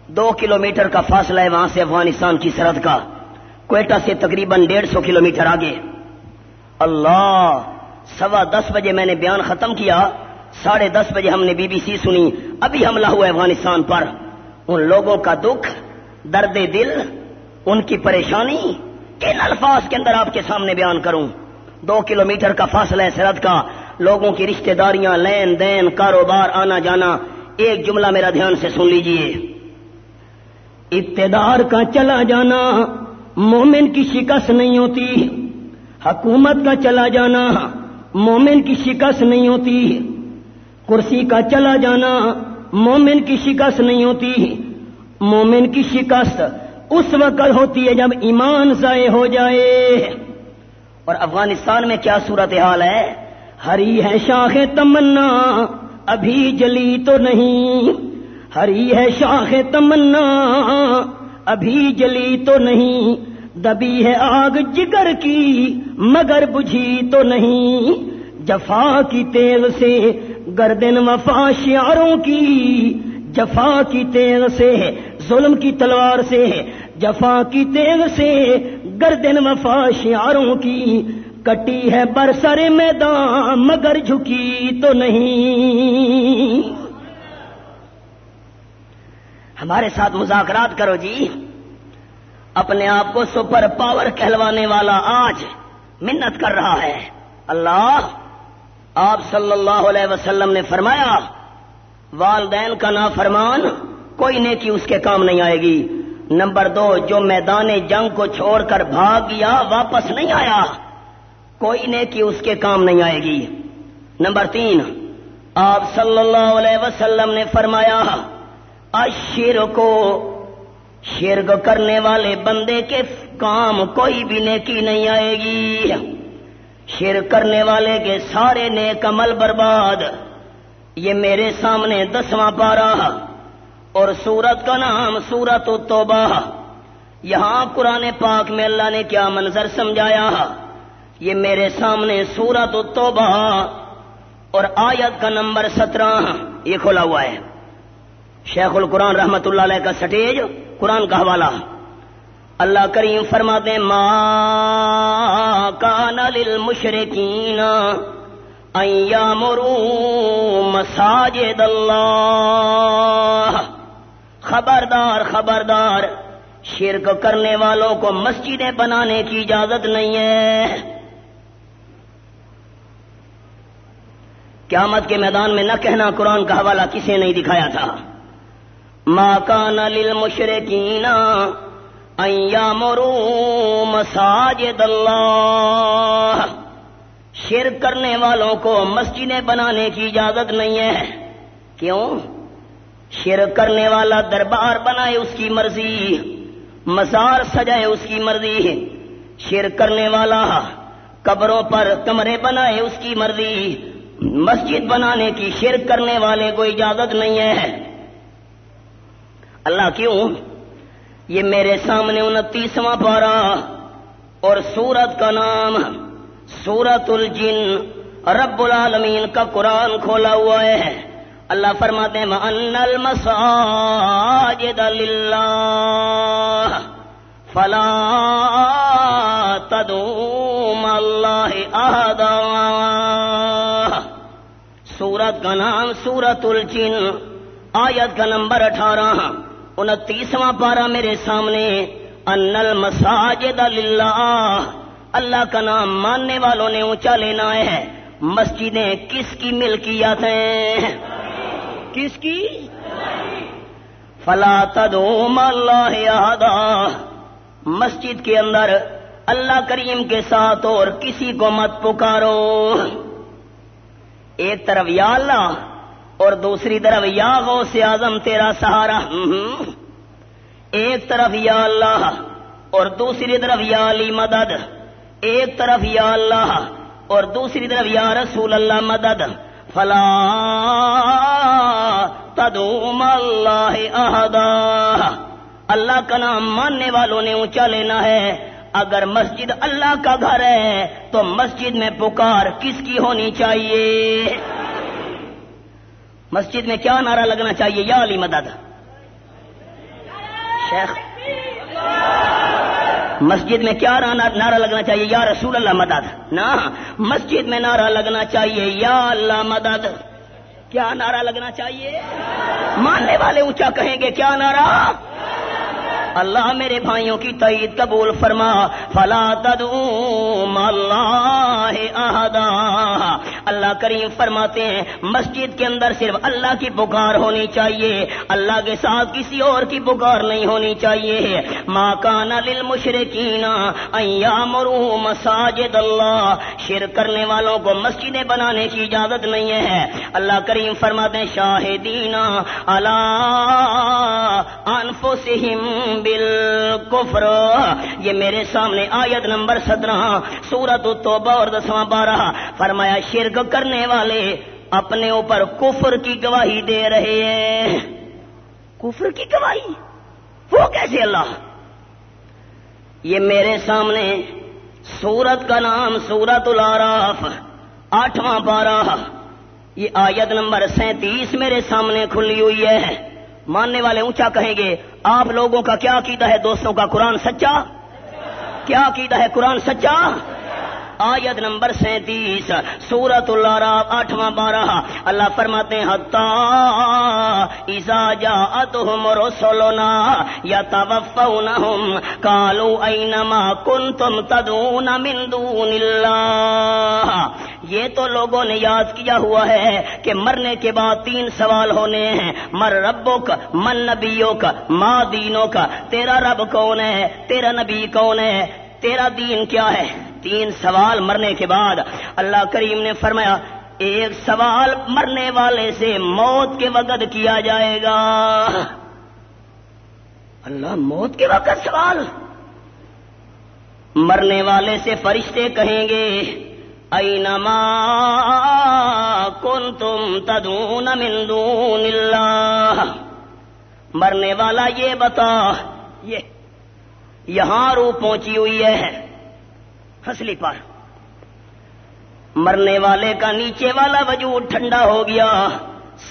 دو کلومیٹر کا فاصلہ ہے وہاں سے افغانستان کی سرحد کا۔ کوئٹہ سے تقریباً ڈیڑھ سو کلو میٹر آگے۔ اللہ، سوا دس بجے میں نے بیان ختم کیا۔ ساڑھے دس بجے ہم نے بی بی سی سنی۔ ابھی حملہ ہوا افغانستان پر۔ ان لوگوں کا دکھ، درد دل، ان کی پریشانی کن الفاظ کے اندر آپ کے سامنے بیان کروں۔ دو کلو میٹر کا فاصلہ ہے سرحد کا۔ لوگوں کی رشتہ داریاں، لین دین، کاروبار، آنا جانا۔ ایک جملہ میرا دھیان سے سن لیجیے۔ ابتدار کا چلا جانا مومن کی شکست نہیں ہوتی۔ حکومت کا چلا جانا مومن کی شکست نہیں ہوتی۔ کرسی کا چلا جانا مومن کی شکست نہیں ہوتی۔ مومن کی شکست اس وقت ہوتی ہے جب ایمان ضائع ہو جائے۔ اور افغانستان میں کیا صورت حال ہے ہری ہے شاخ تمنا، ابھی جلی تو نہیں۔ ہری ہے شاخ تمنا، ابھی جلی تو نہیں۔ دبی ہے آگ جگر کی، مگر بجھی تو نہیں۔ جفا کی تیل سے گردن وفا شیاروں کی، جفا کی تیل سے ظلم کی تلوار سے، جفا کی تیل سے گردن وفا شیاروں کی۔ کٹی ہے برسر میدان مگر جھکی تو نہیں۔ ہمارے ساتھ مذاکرات کرو جی۔ اپنے آپ کو سپر پاور کہلوانے والا آج منت کر رہا ہے۔ اللہ آپ صلی اللہ علیہ وسلم نے فرمایا، والدین کا نافرمان، کوئی نیکی اس کے کام نہیں آئے گی۔ نمبر دو، جو میدان جنگ کو چھوڑ کر بھاگ گیا، واپس نہیں آیا۔ کوئی نیکی اس کے کام نہیں آئے گی۔ نمبر تین، آپ صلی اللہ علیہ وسلم نے فرمایا اشیر کو شرک کرنے والے بندے کے کام کوئی بھی نیکی نہیں آئے گی۔ شیر کرنے والے کے سارے نیک عمل برباد۔ یہ میرے سامنے دسواں پارا اور سورت کا نام سورت التوبہ۔ یہاں قرآن پاک میں اللہ نے کیا منظر سمجھایا؟ یہ میرے سامنے سورت التوبہ اور آیت کا نمبر سترہ یہ کھولا ہوا ہے۔ شیخ القرآن رحمت اللہ علیہ کا سٹیج قرآن کا حوالہ۔ اللہ کریم فرماتے ماں کان للمشرکین ایامرو مساجد اللہ۔ خبردار خبردار، شرک کرنے والوں کو مسجدیں بنانے کی اجازت نہیں ہے۔ قیامت کے میدان میں نہ کہنا قرآن کا حوالہ کسے نہیں دکھایا تھا۔ ماں کان للمشرکین ایامرو مساجد اللہ شرک کرنے والوں کو مسجدیں بنانے کی اجازت نہیں ہے۔ کیوں؟ شرک کرنے والا دربار بنائے اس کی مرضی، مزار سجائے اس کی مرضی۔ شرک کرنے والا قبروں پر کمرے بنائے اس کی مرضی۔ مسجد بنانے کی شرک کرنے والے کو اجازت نہیں ہے۔ اللہ کیوں؟ یہ میرے سامنے انتیسواں پارا اور سورت کا نام سورت الجن رب العالمین کا قرآن کھولا ہوا ہے۔ اللہ فرماتے ہیں ان المساجد للہ فلا تدوم اللہ احدا سورت کا نام سورت الجن آیت کا نمبر اٹھارہ۔ انتیسواں پارا میرے سامنے ان المساجد للہ۔ اللہ کا نام ماننے والوں نے اونچا لینا ہے۔ مسجدیں کس کی ملکیت ہیں؟ کس کی؟ فلا تدوم اللہ احدا۔ مسجد کے اندر اللہ کریم کے ساتھ اور کسی کو مت پکارو۔ ایک طرف یا اللہ اور دوسری طرف یا غو سے تیرا سہارا ایک طرف یا اللہ، اور دوسری طرف یا علی مدد، ایک طرف یا اللہ، اور دوسری طرف یا رسول اللہ مدد، فلا تدوم اللہ احدا۔ اللہ کا نام ماننے والوں نے اونچا لینا ہے۔ اگر مسجد اللہ کا گھر ہے، تو مسجد میں پکار کس کی ہونی چاہیے؟ مسجد میں کیا نعرہ لگنا چاہیے یا علی مدد؟ شیخ، مسجد میں کیا نعرہ لگنا چاہیے یا رسول اللہ مدد؟ نہ، مسجد میں نعرہ لگنا چاہیے یا اللہ مدد؟ کیا نعرہ لگنا چاہیے؟ ماننے والے اونچا کہیں گے کیا نعرہ؟ اللہ میرے بھائیوں کی تعید قبول فرما، فلا تدوم اللہ احدا۔ اللہ کریم فرماتے ہیں، مسجد کے اندر صرف اللہ کی پکار ہونی چاہیے۔ اللہ کے ساتھ کسی اور کی پکار نہیں ہونی چاہیے۔ ماں کان للمشرکین ان مرو مساجد اللہ شر کرنے والوں کو مسجدیں بنانے کی اجازت نہیں ہے۔ اللہ کریم فرماتے ہیں شاہدین اللہ انفسہم بالکفر یہ میرے سامنے آیت نمبر سترہ سورت التوبہ اور دسواں بارہ فرمایا، شرک کرنے والے اپنے اوپر کفر کی گواہی دے رہے ہیں۔ کفر کی گواہی؟ وہ کیسے اللہ؟ یہ میرے سامنے سورت کا نام سورت الاراف آٹھواں بارہ یہ آیت نمبر سینتیس میرے سامنے کھلی ہوئی ہے۔ ماننے والے اونچا کہیں گے، آپ لوگوں کا کیا عقیدہ ہے؟ دوستوں کا قرآن سچا؟ کیا عقیدہ ہے؟ قرآن سچا؟ آیت نمبر سینتیس سورت اللہ آٹھواں بارہ اللہ فرماتے ہیں ایزا جا اتہم رسولنا یا توفونہم کالو اینما کنتم تدون من دون اللہ۔ یہ تو لوگوں نے یاد کیا ہوا ہے کہ مرنے کے بعد تین سوال ہونے ہیں۔ مر ربوں کا من نبیوں کا ماں دینوں کا تیرا رب کون ہے؟ تیرا نبی کون ہے؟ تیرا دین کیا ہے؟ تین سوال مرنے کے بعد اللہ کریم نے فرمایا، ایک سوال مرنے والے سے موت کے وقت کیا جائے گا؟ اللہ، موت کے وقت سوال؟ مرنے والے سے فرشتے کہیں گے، اینما کن تم تدون مندون اللہ۔ مرنے والا یہ بتا، یہ یہاں رو پہنچی ہوئی ہے۔ ہنسلی پر۔ مرنے والے کا نیچے والا وجود ٹھنڈا ہو گیا۔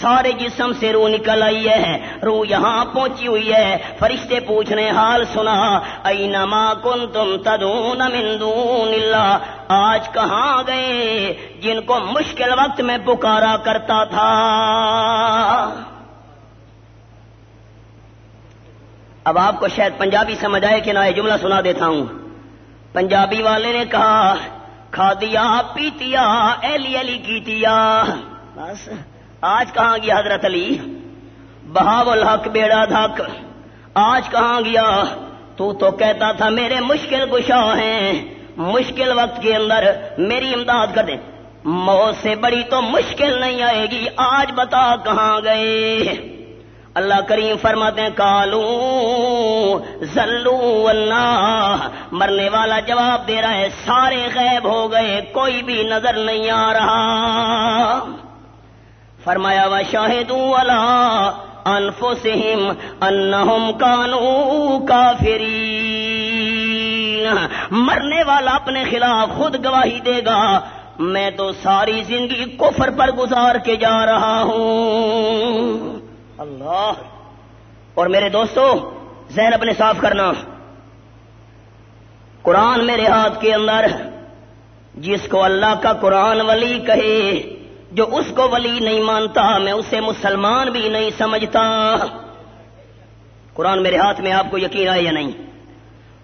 سارے جسم سے روح نکل آئی ہے۔ روح یہاں پہنچی ہوئی ہے۔ فرشتے پوچھنے حال سنا۔ اینما کن تم تدون مندون اللہ۔ آج کہاں گئے؟ جن کو مشکل وقت میں پکارا کرتا تھا۔ اب آپ کو شاید پنجابی سمجھ آئے کہ نہ یہ جملہ سنا دیتا ہوں۔ پنجابی والے نے کہا، کھا دیا، پیتیا، ایلی ایلی کیتیا۔ بس، آج کہاں گیا حضرت علی؟ بہاو الحق، بیڑا دھک آج کہاں گیا؟ تو تو کہتا تھا، میرے مشکل گشا ہیں۔ مشکل وقت کے اندر میری امداد کر دیں۔ موت سے بڑی تو مشکل نہیں آئے گی، آج بتا کہاں گئے۔ اللہ کریم فرماتے ہیں کالو زلو اللہ مرنے والا جواب دے رہا ہے، سارے غیب ہو گئے، کوئی بھی نظر نہیں آ رہا۔ فرمایا و شاہد اللہ انفو انہم کانو کافری مرنے والا اپنے خلاف خود گواہی دے گا، میں تو ساری زندگی کفر پر گزار کے جا رہا ہوں۔ اللہ۔ اور میرے دوستو، ذہن اپنے صاف کرنا۔ قرآن میرے ہاتھ کے اندر، جس کو اللہ کا قرآن ولی کہے، جو اس کو ولی نہیں مانتا، میں اسے مسلمان بھی نہیں سمجھتا۔ قرآن میرے ہاتھ میں آپ کو یقین آئے یا نہیں؟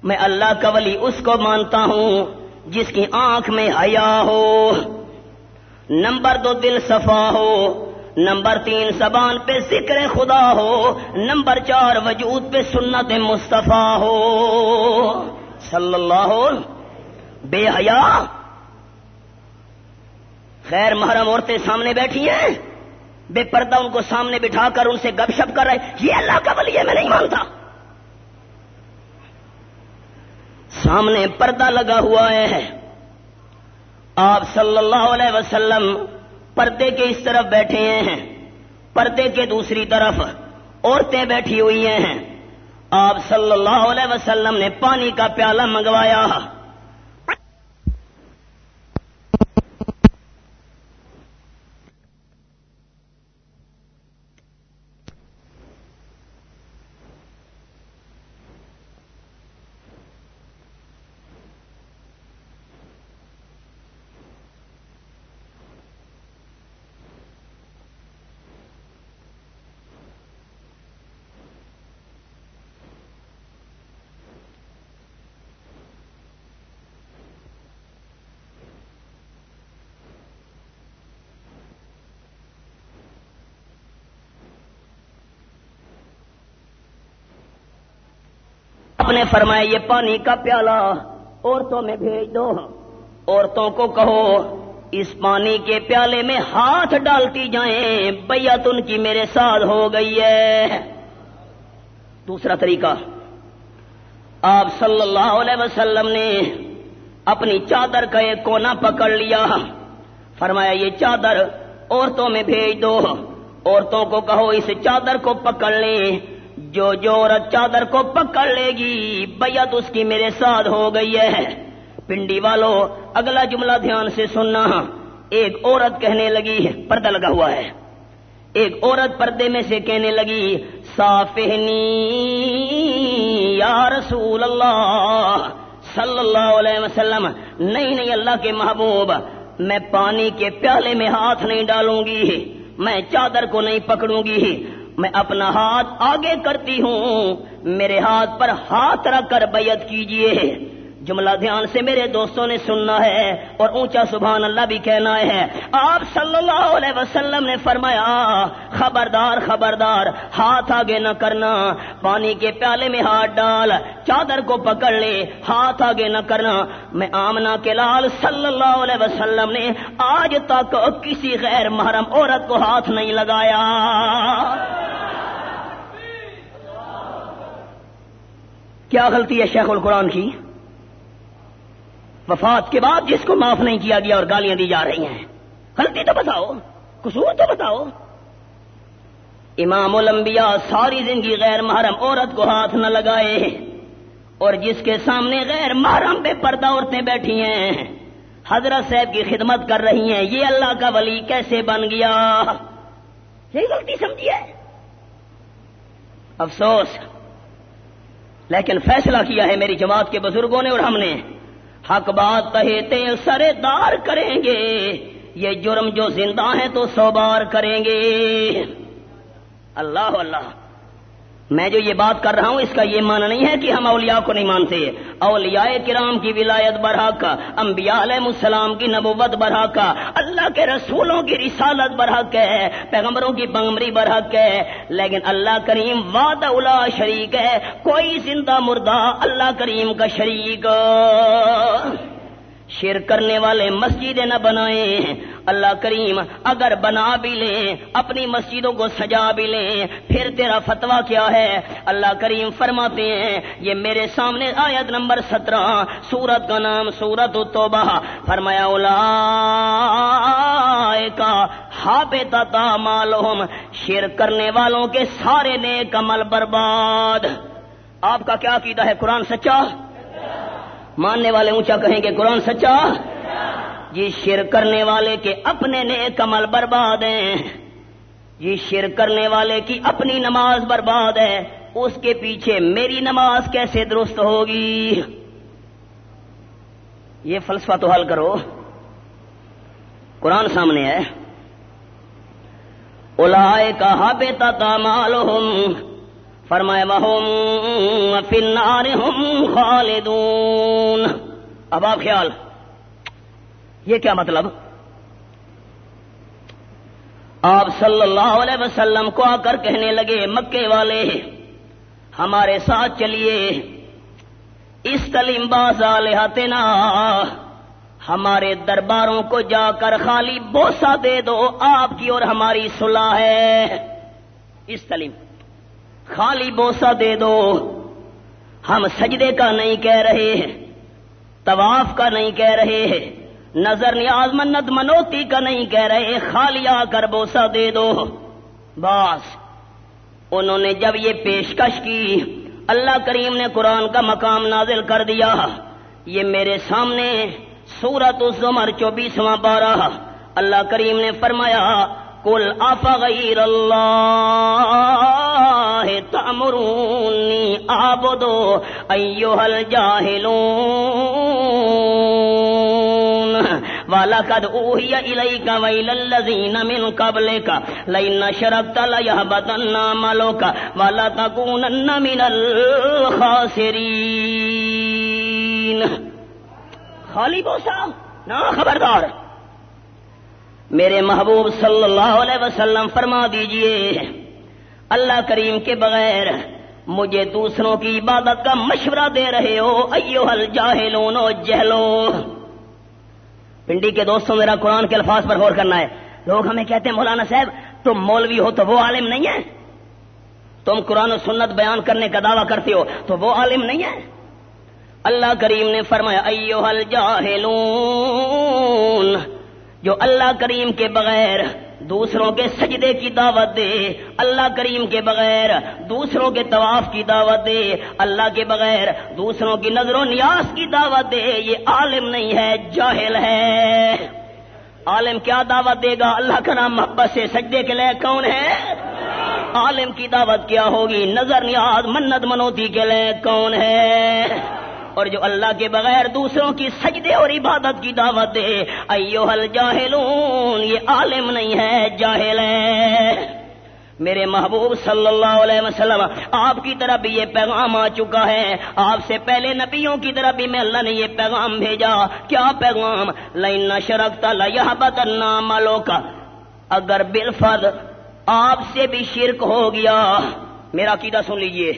میں اللہ کا ولی اس کو مانتا ہوں، جس کی آنکھ میں حیا ہو، نمبر دو دل صفا ہو نمبر تین زبان پہ ذکر خدا ہو، نمبر چار وجود پہ سنت مصطفیٰ ہو۔ صلی اللہ ہو بے حیا۔ خیر محرم عورتیں سامنے بیٹھی ہیں، بے پردہ ان کو سامنے بٹھا کر ان سے گپ شپ کر رہے یہ اللہ کا ولی ہے، میں نہیں مانتا۔ سامنے پردہ لگا ہوا ہے۔ آپ صلی اللہ علیہ وسلم پردے کے اس طرف بیٹھے ہیں، پردے کے دوسری طرف عورتیں بیٹھی ہوئی ہیں۔ آپ صلی اللہ علیہ وسلم نے پانی کا پیالہ منگوایا۔ آپ نے فرمایا، یہ پانی کا پیالہ عورتوں میں بھیج دو۔ عورتوں کو کہو، اس پانی کے پیالے میں ہاتھ ڈالتی جائیں، بیعت ان کی میرے ساتھ ہو گئی ہے۔ دوسرا طریقہ، آپ صلی اللہ علیہ وسلم نے اپنی چادر کا ایک کونا پکڑ لیا۔ فرمایا، یہ چادر عورتوں میں بھیج دو۔ عورتوں کو کہو، اس چادر کو پکڑ لیں۔ جو جو عورت چادر کو پکڑ لے گی، بیعت اس کی میرے ساتھ ہو گئی ہے۔ پنڈی والوں اگلا جملہ دھیان سے سننا۔ ایک عورت کہنے لگی، پردہ لگا ہوا ہے۔ ایک عورت پردے میں سے کہنے لگی صافنی یا رسول اللہ صلی اللہ علیہ وسلم، نہیں نہیں، اللہ کے محبوب، میں پانی کے پیالے میں ہاتھ نہیں ڈالوں گی، میں چادر کو نہیں پکڑوں گی میں اپنا ہاتھ آگے کرتی ہوں۔ میرے ہاتھ پر ہاتھ رکھ کر بیعت کیجیے۔ جملہ دھیان سے میرے دوستوں نے سننا ہے اور اونچا سبحان اللہ بھی کہنا ہے۔ آپ صلی اللہ علیہ وسلم نے فرمایا، خبردار خبردار، ہاتھ آگے نہ کرنا، پانی کے پیالے میں ہاتھ ڈال، چادر کو پکڑ لے، ہاتھ آگے نہ کرنا۔ میں آمنا کے لال صلی اللہ علیہ وسلم نے آج تک کسی غیر محرم عورت کو ہاتھ نہیں لگایا۔ کیا غلطی ہے شیخ القرآن کی؟ وفات کے بعد جس کو معاف نہیں کیا گیا اور گالیاں دی جا رہی ہیں۔ غلطی تو بتاؤ، قصور تو بتاؤ۔ امام الانبیاء ساری زندگی غیر محرم عورت کو ہاتھ نہ لگائے اور جس کے سامنے غیر محرم بے پردہ عورتیں بیٹھی ہیں۔ حضرت صاحب کی خدمت کر رہی ہیں۔ یہ اللہ کا ولی کیسے بن گیا؟ یہ غلطی سمجھی ہے۔ افسوس، لیکن فیصلہ کیا ہے میری جماعت کے بزرگوں نے اور ہم نے۔ حق بات کہتے سرے دار کریں گے۔ یہ جرم جو زندہ ہیں تو سو بار کریں گے۔ اللہ اللہ۔ میں جو یہ بات کر رہا ہوں، اس کا یہ معنی نہیں ہے کہ ہم اولیاء کو نہیں مانتے۔ اولیاء کرام کی ولایت بڑھا کا انبیاء علیہ السلام کی نبوت بڑھا کا اللہ کے رسولوں کی رسالت برحق ہے پیغمبروں کی بنگمری برحق ہے لیکن اللہ کریم واد الا شریک ہے، کوئی زندہ مردہ اللہ کریم کا شریک۔ شیر کرنے والے مسجدیں نہ بنائیں۔ اللہ کریم، اگر بنا بھی لیں اپنی مسجدوں کو سجا بھی لیں پھر تیرا فتوا کیا ہے؟ اللہ کریم فرماتے ہیں، یہ میرے سامنے آیت نمبر سترہ، سورت کا نام سورت توبہ فرمایا اولا کا ہاپ تا معلوم شیر کرنے والوں کے سارے نیک عمل برباد۔ آپ کا کیا عقیدہ ہے؟ قرآن سچا؟ ماننے والے اونچا کہیں گے، قرآن سچا؟ جی شر کرنے والے کے اپنے نیک عمل برباد ہیں۔ جی شر کرنے والے کی اپنی نماز برباد ہے۔ اس کے پیچھے میری نماز کیسے درست ہوگی؟ یہ فلسفہ تو حل کرو۔ قرآن سامنے ہے۔ اولا کا ہابے تا فرمائے وہ فنار ہم خالدون۔ اب آپ خیال۔ یہ کیا مطلب؟ آپ صلی اللہ علیہ وسلم کو آ کر کہنے لگے، مکے والے، ہمارے ساتھ چلیے، اس تلیم باز نا ہمارے درباروں کو جا کر خالی بوسا دے دو، آپ کی اور ہماری صلاح ہے۔ اس تلیم خالی بوسا دے دو۔ ہم سجدے کا نہیں کہہ رہے، طواف کا نہیں کہہ رہے۔ نظر نیاز منت منوتی کا نہیں کہہ رہے خالی آ کر بوسا دے دو۔ بس، انہوں نے جب یہ پیشکش کی، اللہ کریم نے قرآن کا مقام نازل کر دیا۔ یہ میرے سامنے سورت الزمر چوبیسواں بارہ اللہ کریم نے فرمایا کل غیر اللہ تمرونی آبدو ایوہ الجاہلون۔ وَلَقَدْ أُوحِيَ إِلَيْكَ وَإِلَى الَّذِينَ مِنْ قَبْلِكَ، لَئِنْ أَشْرَكْتَ لَيَحْبَطَنَّ عَمَلُكَ وَلَتَكُونَنَّ مِنَ الْخَاسِرِينَ. خالی بوسا، نا خبردار. میرے محبوب صلی اللہ علیہ وسلم فرما دیجیے، اللہ کریم کے بغیر مجھے دوسروں کی عبادت کا مشورہ دے رہے ہو ایو حل جاہلون جہلو پنڈی کے دوستوں، میرا قرآن کے الفاظ پر غور کرنا ہے۔ لوگ ہمیں کہتے ہیں، مولانا صاحب، تم مولوی ہو تو وہ عالم نہیں ہے۔ تم قرآن و سنت بیان کرنے کا دعویٰ کرتے ہو تو وہ عالم نہیں ہے۔ اللہ کریم نے فرمایا ایو الجاہلون، جو اللہ کریم کے بغیر دوسروں کے سجدے کی دعوت دے، اللہ کریم کے بغیر، دوسروں کے طواف کی دعوت دے، اللہ کے بغیر، دوسروں کی نظر و نیاز کی دعوت دے، یہ عالم نہیں ہے، جاہل ہے۔ عالم کیا دعوت دے گا؟ اللہ کا نام محبت سے سجدے کے لیے کون ہے؟ عالم کی دعوت کیا ہوگی؟ نظر نیاز، منت منوتی کے لیے کون ہے؟ اور جو اللہ کے بغیر دوسروں کی سجدے اور عبادت کی دعوت دے ایو حل جاہلون، یہ عالم نہیں ہے، جاہل ہے۔ میرے محبوب صلی اللہ علیہ وسلم، آپ کی طرف بھی یہ پیغام آ چکا ہے۔ آپ سے پہلے نبیوں کی طرف بھی میں اللہ نے یہ پیغام بھیجا۔ کیا پیغام؟ لائن شرکتا لیا بدنا مالو کا اگر بالفد آپ سے بھی شرک ہو گیا، میرا عقیدہ سن لیجیے۔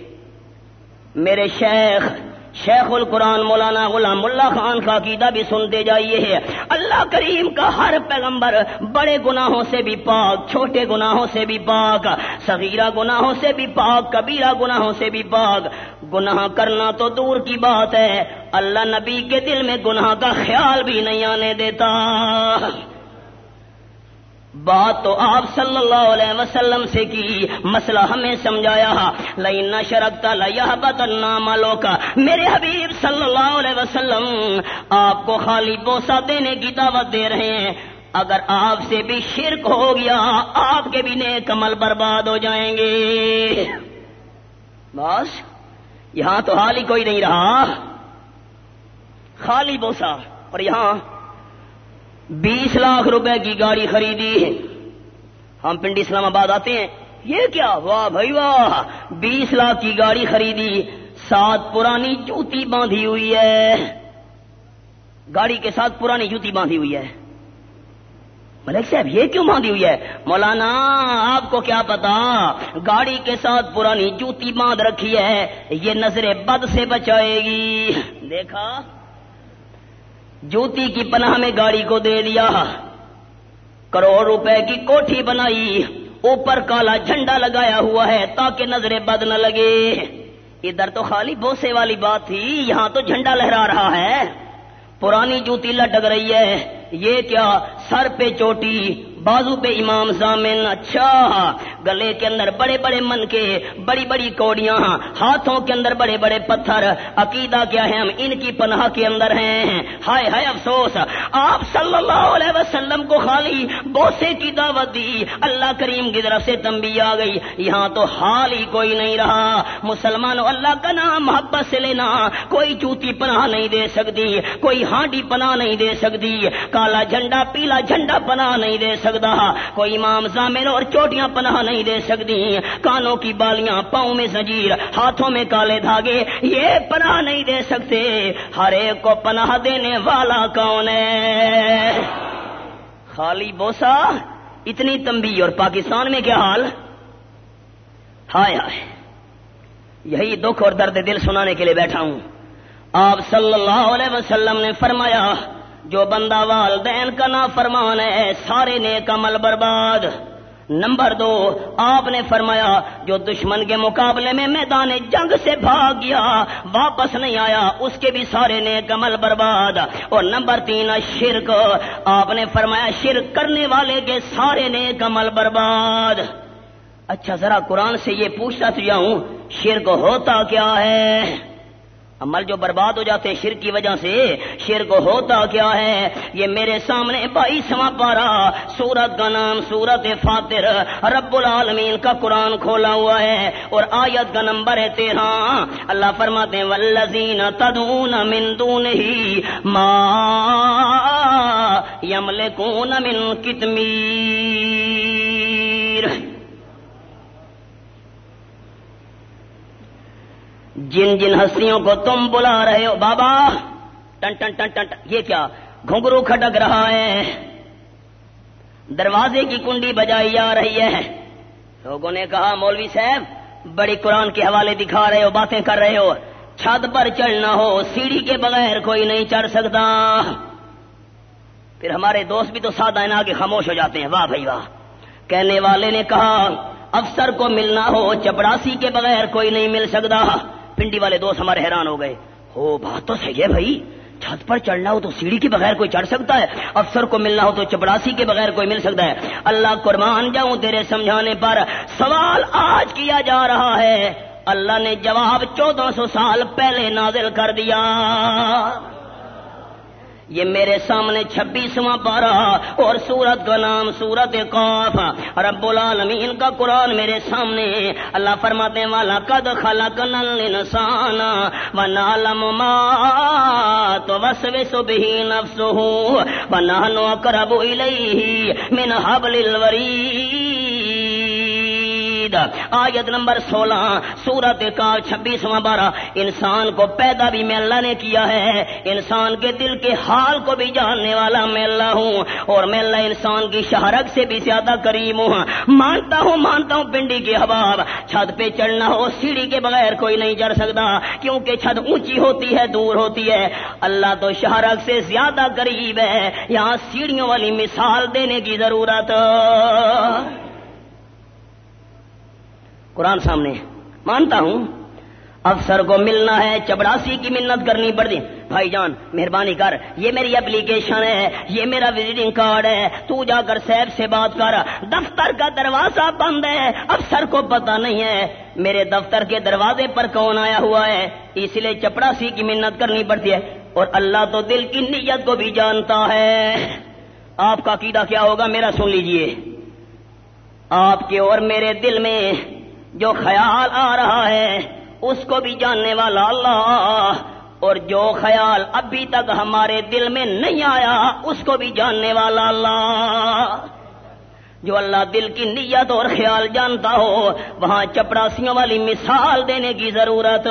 میرے شیخ شیخ القرآن مولانا غلام اللہ خان کا عقیدہ بھی سنتے جائیے اللہ کریم کا ہر پیغمبر بڑے گناہوں سے بھی پاک، چھوٹے گناہوں سے بھی پاک، صغیرہ گناہوں سے بھی پاک، کبیرہ گناہوں سے بھی پاک۔ گناہ کرنا تو دور کی بات ہے۔ اللہ نبی کے دل میں گناہ کا خیال بھی نہیں آنے دیتا۔ بات تو آپ صلی اللہ علیہ وسلم سے کی۔ مسئلہ ہمیں سمجھایا۔ لئی شرکتا لیا بدنا مالو کا میرے حبیب صلی اللہ علیہ وسلم آپ کو خالی بوسا دینے کی دعوت دے رہے ہیں۔ اگر آپ سے بھی شرک ہو گیا، آپ کے بھی نیک عمل برباد ہو جائیں گے۔ بس، یہاں تو حال ہی کوئی نہیں رہا۔ خالی بوسا اور یہاں بیس لاکھ روپے کی گاڑی خریدی ہے۔ ہم پنڈی اسلام آباد آتے ہیں۔ یہ کیا؟ واہ بھائی واہ۔ بیس لاکھ کی گاڑی خریدی۔ ساتھ پرانی جوتی باندھی ہوئی ہے۔ گاڑی کے ساتھ پرانی جوتی باندھی ہوئی ہے۔ ملک صاحب، یہ کیوں باندھی ہوئی ہے؟ مولانا، آپ کو کیا پتا؟ گاڑی کے ساتھ پرانی جوتی باندھ رکھی ہے۔ یہ نظر بد سے بچائے گی۔ دیکھا؟ جوتی کی پناہ میں گاڑی کو دے دیا۔ کروڑ روپے کی کوٹھی بنائی۔ اوپر کالا جھنڈا لگایا ہوا ہے تاکہ نظریں بد نہ لگے۔ ادھر تو خالی بوسے والی بات تھی، یہاں تو جھنڈا لہرا رہا ہے۔ پرانی جوتی لٹک رہی ہے۔ یہ کیا سر پہ چوٹی بازو پہ امام زامن اچھا گلے کے اندر بڑے بڑے من کے بڑی بڑی کوڑیاں، ہاتھوں کے اندر بڑے بڑے پتھر، عقیدہ کیا ہے ہم؟ ان کی پناہ کے اندر ہیں۔ ہائے ہائے افسوس، آپ صلی اللہ علیہ وسلم کو خالی بوسے کی دعوت دی، اللہ کریم کی طرف سے تمبی آ گئی۔ یہاں تو حال ہی کوئی نہیں رہا۔ مسلمانوں، اللہ کا نام محبت سے لینا، کوئی چوتی پناہ نہیں دے سکتی، کوئی ہانڈی پناہ نہیں دے سکتی، کالا جھنڈا، پیلا جھنڈا پناہ نہیں دے سکتا ہاں۔ کوئی امام زامن اور چوٹیاں پناہ نہیں دے سکتی کانوں کی بالیاں پاؤں میں زنجیر، ہاتھوں میں کالے دھاگے، یہ پناہ نہیں دے سکتے۔ ہر ایک کو پناہ دینے والا کون ہے؟ خالی بوسا، اتنی تمبی اور پاکستان میں کیا حال؟ ہائے ہائے۔ یہی دکھ اور درد دل سنانے کے لیے بیٹھا ہوں۔ آپ صلی اللہ علیہ وسلم نے فرمایا جو بندہ والدین کا نا فرمان ہے، سارے نیک عمل برباد۔ نمبر دو، آپ نے فرمایا، جو دشمن کے مقابلے میں میدان جنگ سے بھاگ گیا، واپس نہیں آیا، اس کے بھی سارے نیک عمل برباد۔ اور نمبر تین، شرک۔ آپ نے فرمایا، شرک کرنے والے کے سارے نیک عمل برباد۔ اچھا ذرا قرآن سے یہ پوچھتا تو جاؤں شرک ہوتا کیا ہے؟ عمل جو برباد ہو جاتے شر کی وجہ سے شرک ہوتا کیا ہے؟ یہ میرے سامنے بائی سما پارا، سورت کا نام سورت فاتر، رب العالمین کا قرآن کھولا ہوا ہے، اور آیت کا نمبر ہے تیرہ۔ اللہ فرماتے ولزین تدون من دون ہی ما یملکون من کتمیر جن جن ہستیوں کو تم بلا رہے ہو، بابا! ٹن ٹن ٹن ٹن یہ کیا گھنگرو کھٹک رہا ہے؟ دروازے کی کنڈی بجائی جا رہی ہے۔ لوگوں نے کہا، مولوی صاحب، بڑی قرآن کے حوالے دکھا رہے ہو، باتیں کر رہے ہو۔ چھت پر چڑھنا ہو، سیڑھی کے بغیر کوئی نہیں چڑھ سکتا۔ پھر ہمارے دوست بھی تو سادہ نا کے خاموش ہو جاتے ہیں۔ واہ بھائی واہ۔ کہنے والے نے کہا، افسر کو ملنا ہو، چپڑاسی کے بغیر کوئی نہیں مل سکتا۔ پنڈی والے دوست ہمارے حیران ہو گئے۔ ہو، بات تو صحیح ہے بھائی۔ چھت پر چڑھنا ہو تو سیڑھی کے بغیر کوئی چڑھ سکتا ہے۔ افسر کو ملنا ہو تو چپڑاسی کے بغیر کوئی مل سکتا ہے۔ اللہ قربان جاؤں تیرے سمجھانے پر۔ سوال آج کیا جا رہا ہے؟ اللہ نے جواب چودہ سو سال پہلے نازل کر دیا۔ یہ میرے سامنے چھبیسواں پارا اور سورت کا نام سورت قاف رب العالمین کا قرآن میرے سامنے اللہ فرماتے والا قد خلق نل انسان و نالم ما تو وسوس به نفسه ونحن اقرب الیہ من حبل الورید آیت نمبر سولہ، سورت کا چھبیسواں بارہ۔ انسان کو پیدا بھی میں اللہ نے کیا ہے۔ انسان کے دل کے حال کو بھی جاننے والا میں اللہ ہوں۔ اور میں اللہ انسان کی شہرک سے بھی زیادہ کریم ہوں۔ مانتا ہوں مانتا ہوں پنڈی کے حباب۔ چھت پہ چڑھنا ہو، سیڑھی کے بغیر کوئی نہیں چڑھ سکتا۔ کیونکہ چھت اونچی ہوتی ہے، دور ہوتی ہے۔ اللہ تو شہرک سے زیادہ قریب ہے۔ یہاں سیڑھیوں والی مثال دینے کی ضرورت۔ قرآن سامنے مانتا ہوں۔ افسر کو ملنا ہے، چپڑاسی کی منت کرنی پڑتی۔ بھائی جان، مہربانی کر، یہ میری اپلیکیشن ہے، یہ میرا وزٹنگ کارڈ ہے۔ تو جا کر صاحب سے بات کر۔ دفتر کا دروازہ بند ہے۔ افسر کو پتا نہیں ہے۔ میرے دفتر کے دروازے پر کون آیا ہوا ہے؟ اس لیے چپڑاسی کی منت کرنی پڑتی ہے۔ اور اللہ تو دل کی نیت کو بھی جانتا ہے۔ آپ کا عقیدہ کیا ہوگا؟ میرا سن لیجیے۔ آپ کے اور میرے دل میں جو خیال آ رہا ہے، اس کو بھی جاننے والا اللہ۔ اور جو خیال ابھی تک ہمارے دل میں نہیں آیا، اس کو بھی جاننے والا اللہ۔ جو اللہ دل کی نیت اور خیال جانتا ہو، وہاں چپڑاسیوں والی مثال دینے کی ضرورت۔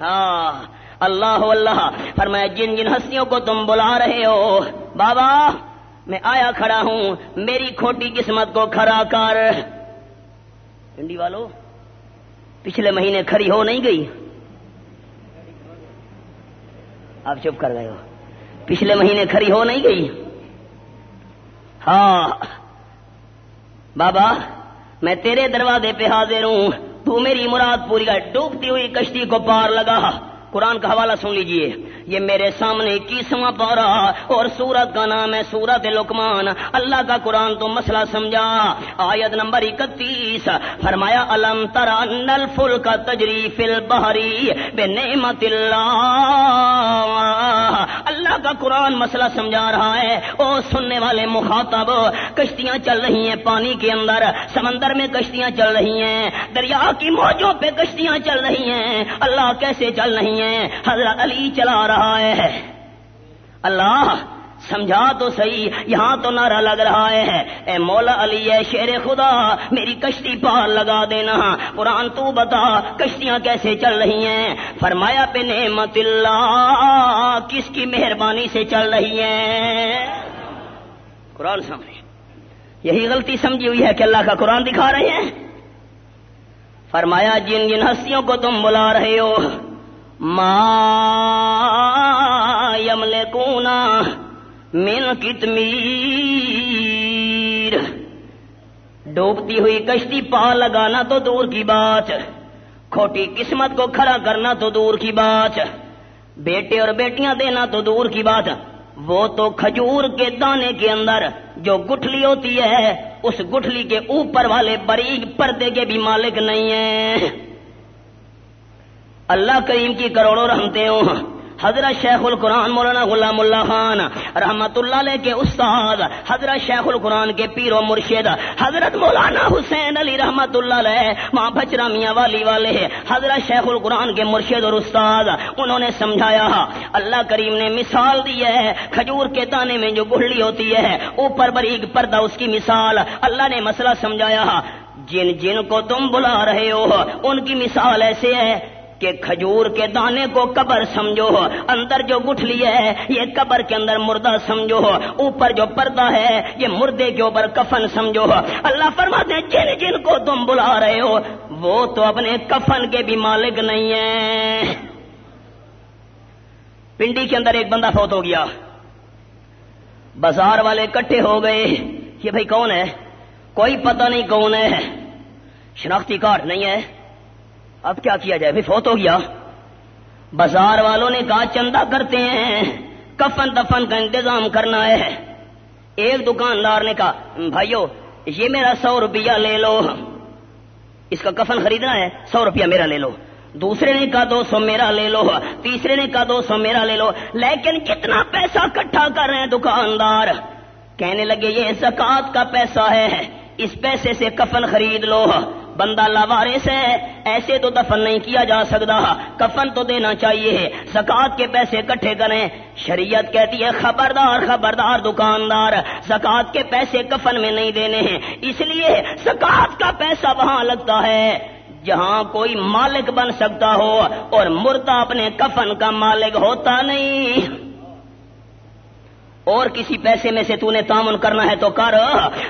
ہاں اللہ اللہ۔ فرمایا، جن جن ہستیوں کو تم بلا رہے ہو، بابا، میں آیا کھڑا ہوں، میری کھوٹی قسمت کو کھڑا کر۔ پنڈی والو، پچھلے مہینے کھڑی ہو نہیں گئی۔ آپ چپ کر گئے ہو۔ پچھلے مہینے کھڑی ہو نہیں گئی۔ ہاں۔ بابا، میں تیرے دروازے پہ حاضر ہوں۔ تو میری مراد پوری کر ڈوبتی ہوئی کشتی کو پار لگا۔ قرآن کا حوالہ سن لیجیے۔ یہ میرے سامنے کیسواں پارا اور سورت کا نام ہے سورت لکمان اللہ کا قرآن تو مسئلہ سمجھا۔ آیت نمبر اکتیس۔ فرمایا، الم ترا نل فل کا تجریف بہری بے نعمت اللہ۔ اللہ کا قرآن مسئلہ سمجھا رہا ہے۔ او سننے والے مخاطب، کشتیاں چل رہی ہیں پانی کے اندر۔ سمندر میں کشتیاں چل رہی ہیں۔ دریا کی موجوں پہ کشتیاں چل رہی ہیں۔ اللہ کیسے چل رہی ہیں؟ حضرت علی چلا رہا ہے۔ اللہ، سمجھا تو صحیح، یہاں تو نعرہ لگ رہا ہے۔ اے مولا علی ہے شیر خدا، میری کشتی پار لگا دینا۔ قرآن تو بتا، کشتیاں کیسے چل رہی ہیں؟ فرمایا پہ نعمت اللہ، کس کی مہربانی سے چل رہی ہیں؟ قرآن سامنے۔ یہی غلطی سمجھی ہوئی ہے کہ اللہ کا قرآن دکھا رہے ہیں۔ فرمایا، جن جن ہستیوں کو تم بلا رہے ہو ما یملکون من کتمیر ڈوبتی ہوئی کشتی پا لگانا تو دور کی بات۔ کھوٹی قسمت کو کھڑا کرنا تو دور کی بات۔ بیٹے اور بیٹیاں دینا تو دور کی بات۔ وہ تو کھجور کے دانے کے اندر جو گٹھلی ہوتی ہے، اس گٹھلی کے اوپر والے بریک پردے کے بھی مالک نہیں ہیں۔ اللہ کریم کی کروڑوں رحمتے ہوں۔ حضرت شیخ القرآن مولانا غلام اللہ خان، رحمت اللہ علیہ کے استاد، حضرت شیخ القرآن کے پیر و مرشد، حضرت مولانا حسین علی رحمت اللہ علیہ، ماں بچرا میاں والی والے، حضرت شیخ القرآن کے مرشد اور استاد، انہوں نے سمجھایا، اللہ کریم نے مثال دی ہے، کھجور کے دانے میں جو گڑلی ہوتی ہے، اوپر بریک پردہ اس کی مثال، اللہ نے مسئلہ سمجھایا، جن جن کو تم بلا رہے ہو، ان کی مثال ایسے ہے کہ کھجور کے دانے کو قبر سمجھو۔ اندر جو گٹھلی ہے، یہ قبر کے اندر مردہ سمجھو۔ اوپر جو پردہ ہے، یہ مردے کے اوپر کفن سمجھو۔ اللہ فرماتے ہیں، جن جن کو تم بلا رہے ہو، وہ تو اپنے کفن کے بھی مالک نہیں ہے پنڈی کے اندر ایک بندہ فوت ہو گیا۔ بازار والے کٹھے ہو گئے یہ بھائی کون ہے؟ کوئی پتہ نہیں کون ہے۔ شناختی کارڈ نہیں ہے۔ اب کیا کیا جائے؟ بھائی فوت ہو گیا۔ بازار والوں نے کہا، چندہ کرتے ہیں۔ کفن دفن کا انتظام کرنا ہے۔ ایک دکاندار نے کہا، بھائیو، یہ میرا سو روپیہ لے لو۔ اس کا کفن خریدنا ہے، سو روپیہ میرا لے لو۔ دوسرے نے کہا، دو سو میرا لے لو۔ تیسرے نے کہا، دو سو میرا لے لو۔ لیکن کتنا پیسہ کٹھا کر رہے ہیں دکاندار؟ کہنے لگے، یہ زکات کا پیسہ ہے۔ اس پیسے سے کفن خرید لو۔ بندہ لاوارس ہے، ایسے تو دفن نہیں کیا جا سکتا۔ کفن تو دینا چاہیے۔ زکات کے پیسے کٹھے کریں۔ شریعت کہتی ہے، خبردار خبردار دکاندار زکات کے پیسے کفن میں نہیں دینے ہیں۔ اس لیے زکات کا پیسہ وہاں لگتا ہے۔ جہاں کوئی مالک بن سکتا ہو اور مردہ اپنے کفن کا مالک ہوتا نہیں۔ اور کسی پیسے میں سے تو نے تعاون کرنا ہے تو کر۔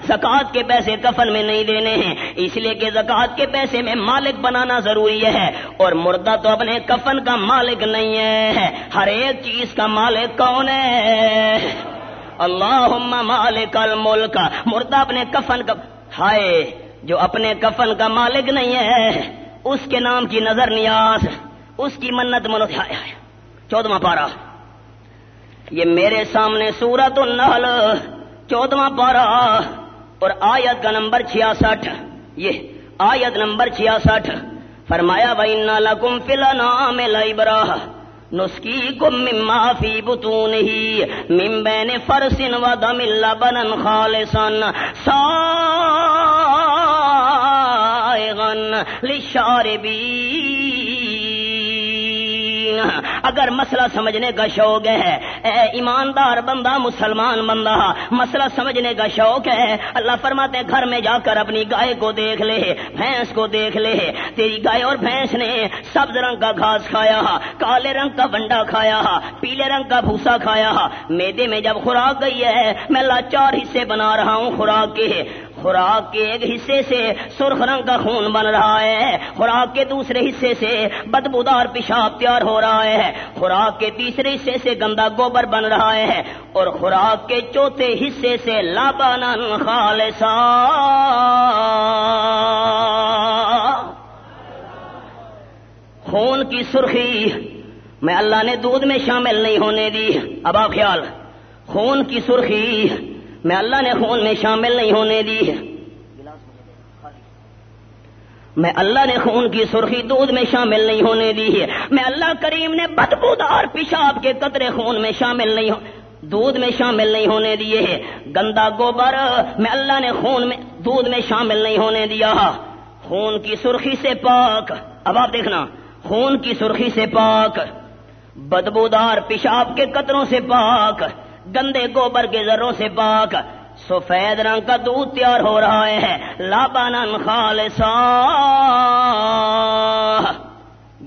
زکات کے پیسے کفن میں نہیں دینے ہیں۔ اس لیے کہ زکات کے پیسے میں مالک بنانا ضروری ہے۔ اور مردہ تو اپنے کفن کا مالک نہیں ہے۔ ہر ایک چیز کا مالک کون ہے؟ اللہ مالک الملک۔ مردہ اپنے کفن کا ہائے، جو اپنے کفن کا مالک نہیں ہے، اس کے نام کی نظر نیاز، اس کی منت منت چودواں پارا یہ میرے سامنے سورت النحل، چودواں پارا اور آیت کا نمبر چھیاسٹھ۔ یہ آیت نمبر چھیاسٹھ۔ فرمایا بھائی نالکم فلا نام لائبرا نسکی کم مما فی بتون ہی ممبین فرسن و دم بنن خالصن اگر مسئلہ سمجھنے کا شوق ہے، اے ایماندار بندہ، مسلمان بندہ، مسئلہ سمجھنے کا شوق ہے، اللہ فرماتے گھر میں جا کر اپنی گائے کو دیکھ لے، بھینس کو دیکھ لے۔ تیری گائے اور بھینس نے سبز رنگ کا گھاس کھایا، کالے رنگ کا بنڈا کھایا، پیلے رنگ کا بھوسا کھایا۔ میدے میں جب خوراک گئی ہے، میں اللہ چار حصے بنا رہا ہوں خوراک کے۔ خوراک کے ایک حصے سے سرخ رنگ کا خون بن رہا ہے۔ خوراک کے دوسرے حصے سے بدبودار پیشاب تیار ہو رہا ہے۔ خوراک کے تیسرے حصے سے گندا گوبر بن رہا ہے۔ اور خوراک کے چوتھے حصے سے لابان خالصا خون کی سرخی میں اللہ نے دودھ میں شامل نہیں ہونے دی۔ اب آپ خیال، خون کی سرخی میں اللہ نے خون میں شامل نہیں ہونے دی میں اللہ نے خون کی سرخی دودھ میں شامل نہیں ہونے دی ہے۔ میں اللہ کریم نے بدبودار پیشاب کے قطرے خون میں شامل نہیں ہو دودھ میں شامل نہیں ہونے دیے ہے گندا گوبر، میں اللہ نے خون میں دودھ میں شامل نہیں ہونے دیا۔ خون کی سرخی سے پاک۔ اب آپ دیکھنا، خون کی سرخی سے پاک۔ بدبودار پیشاب کے قطروں سے پاک۔ گندے گوبر کے ذروں سے پاک، سفید رنگ کا دودھ تیار ہو رہا ہے۔ لابان خالصا۔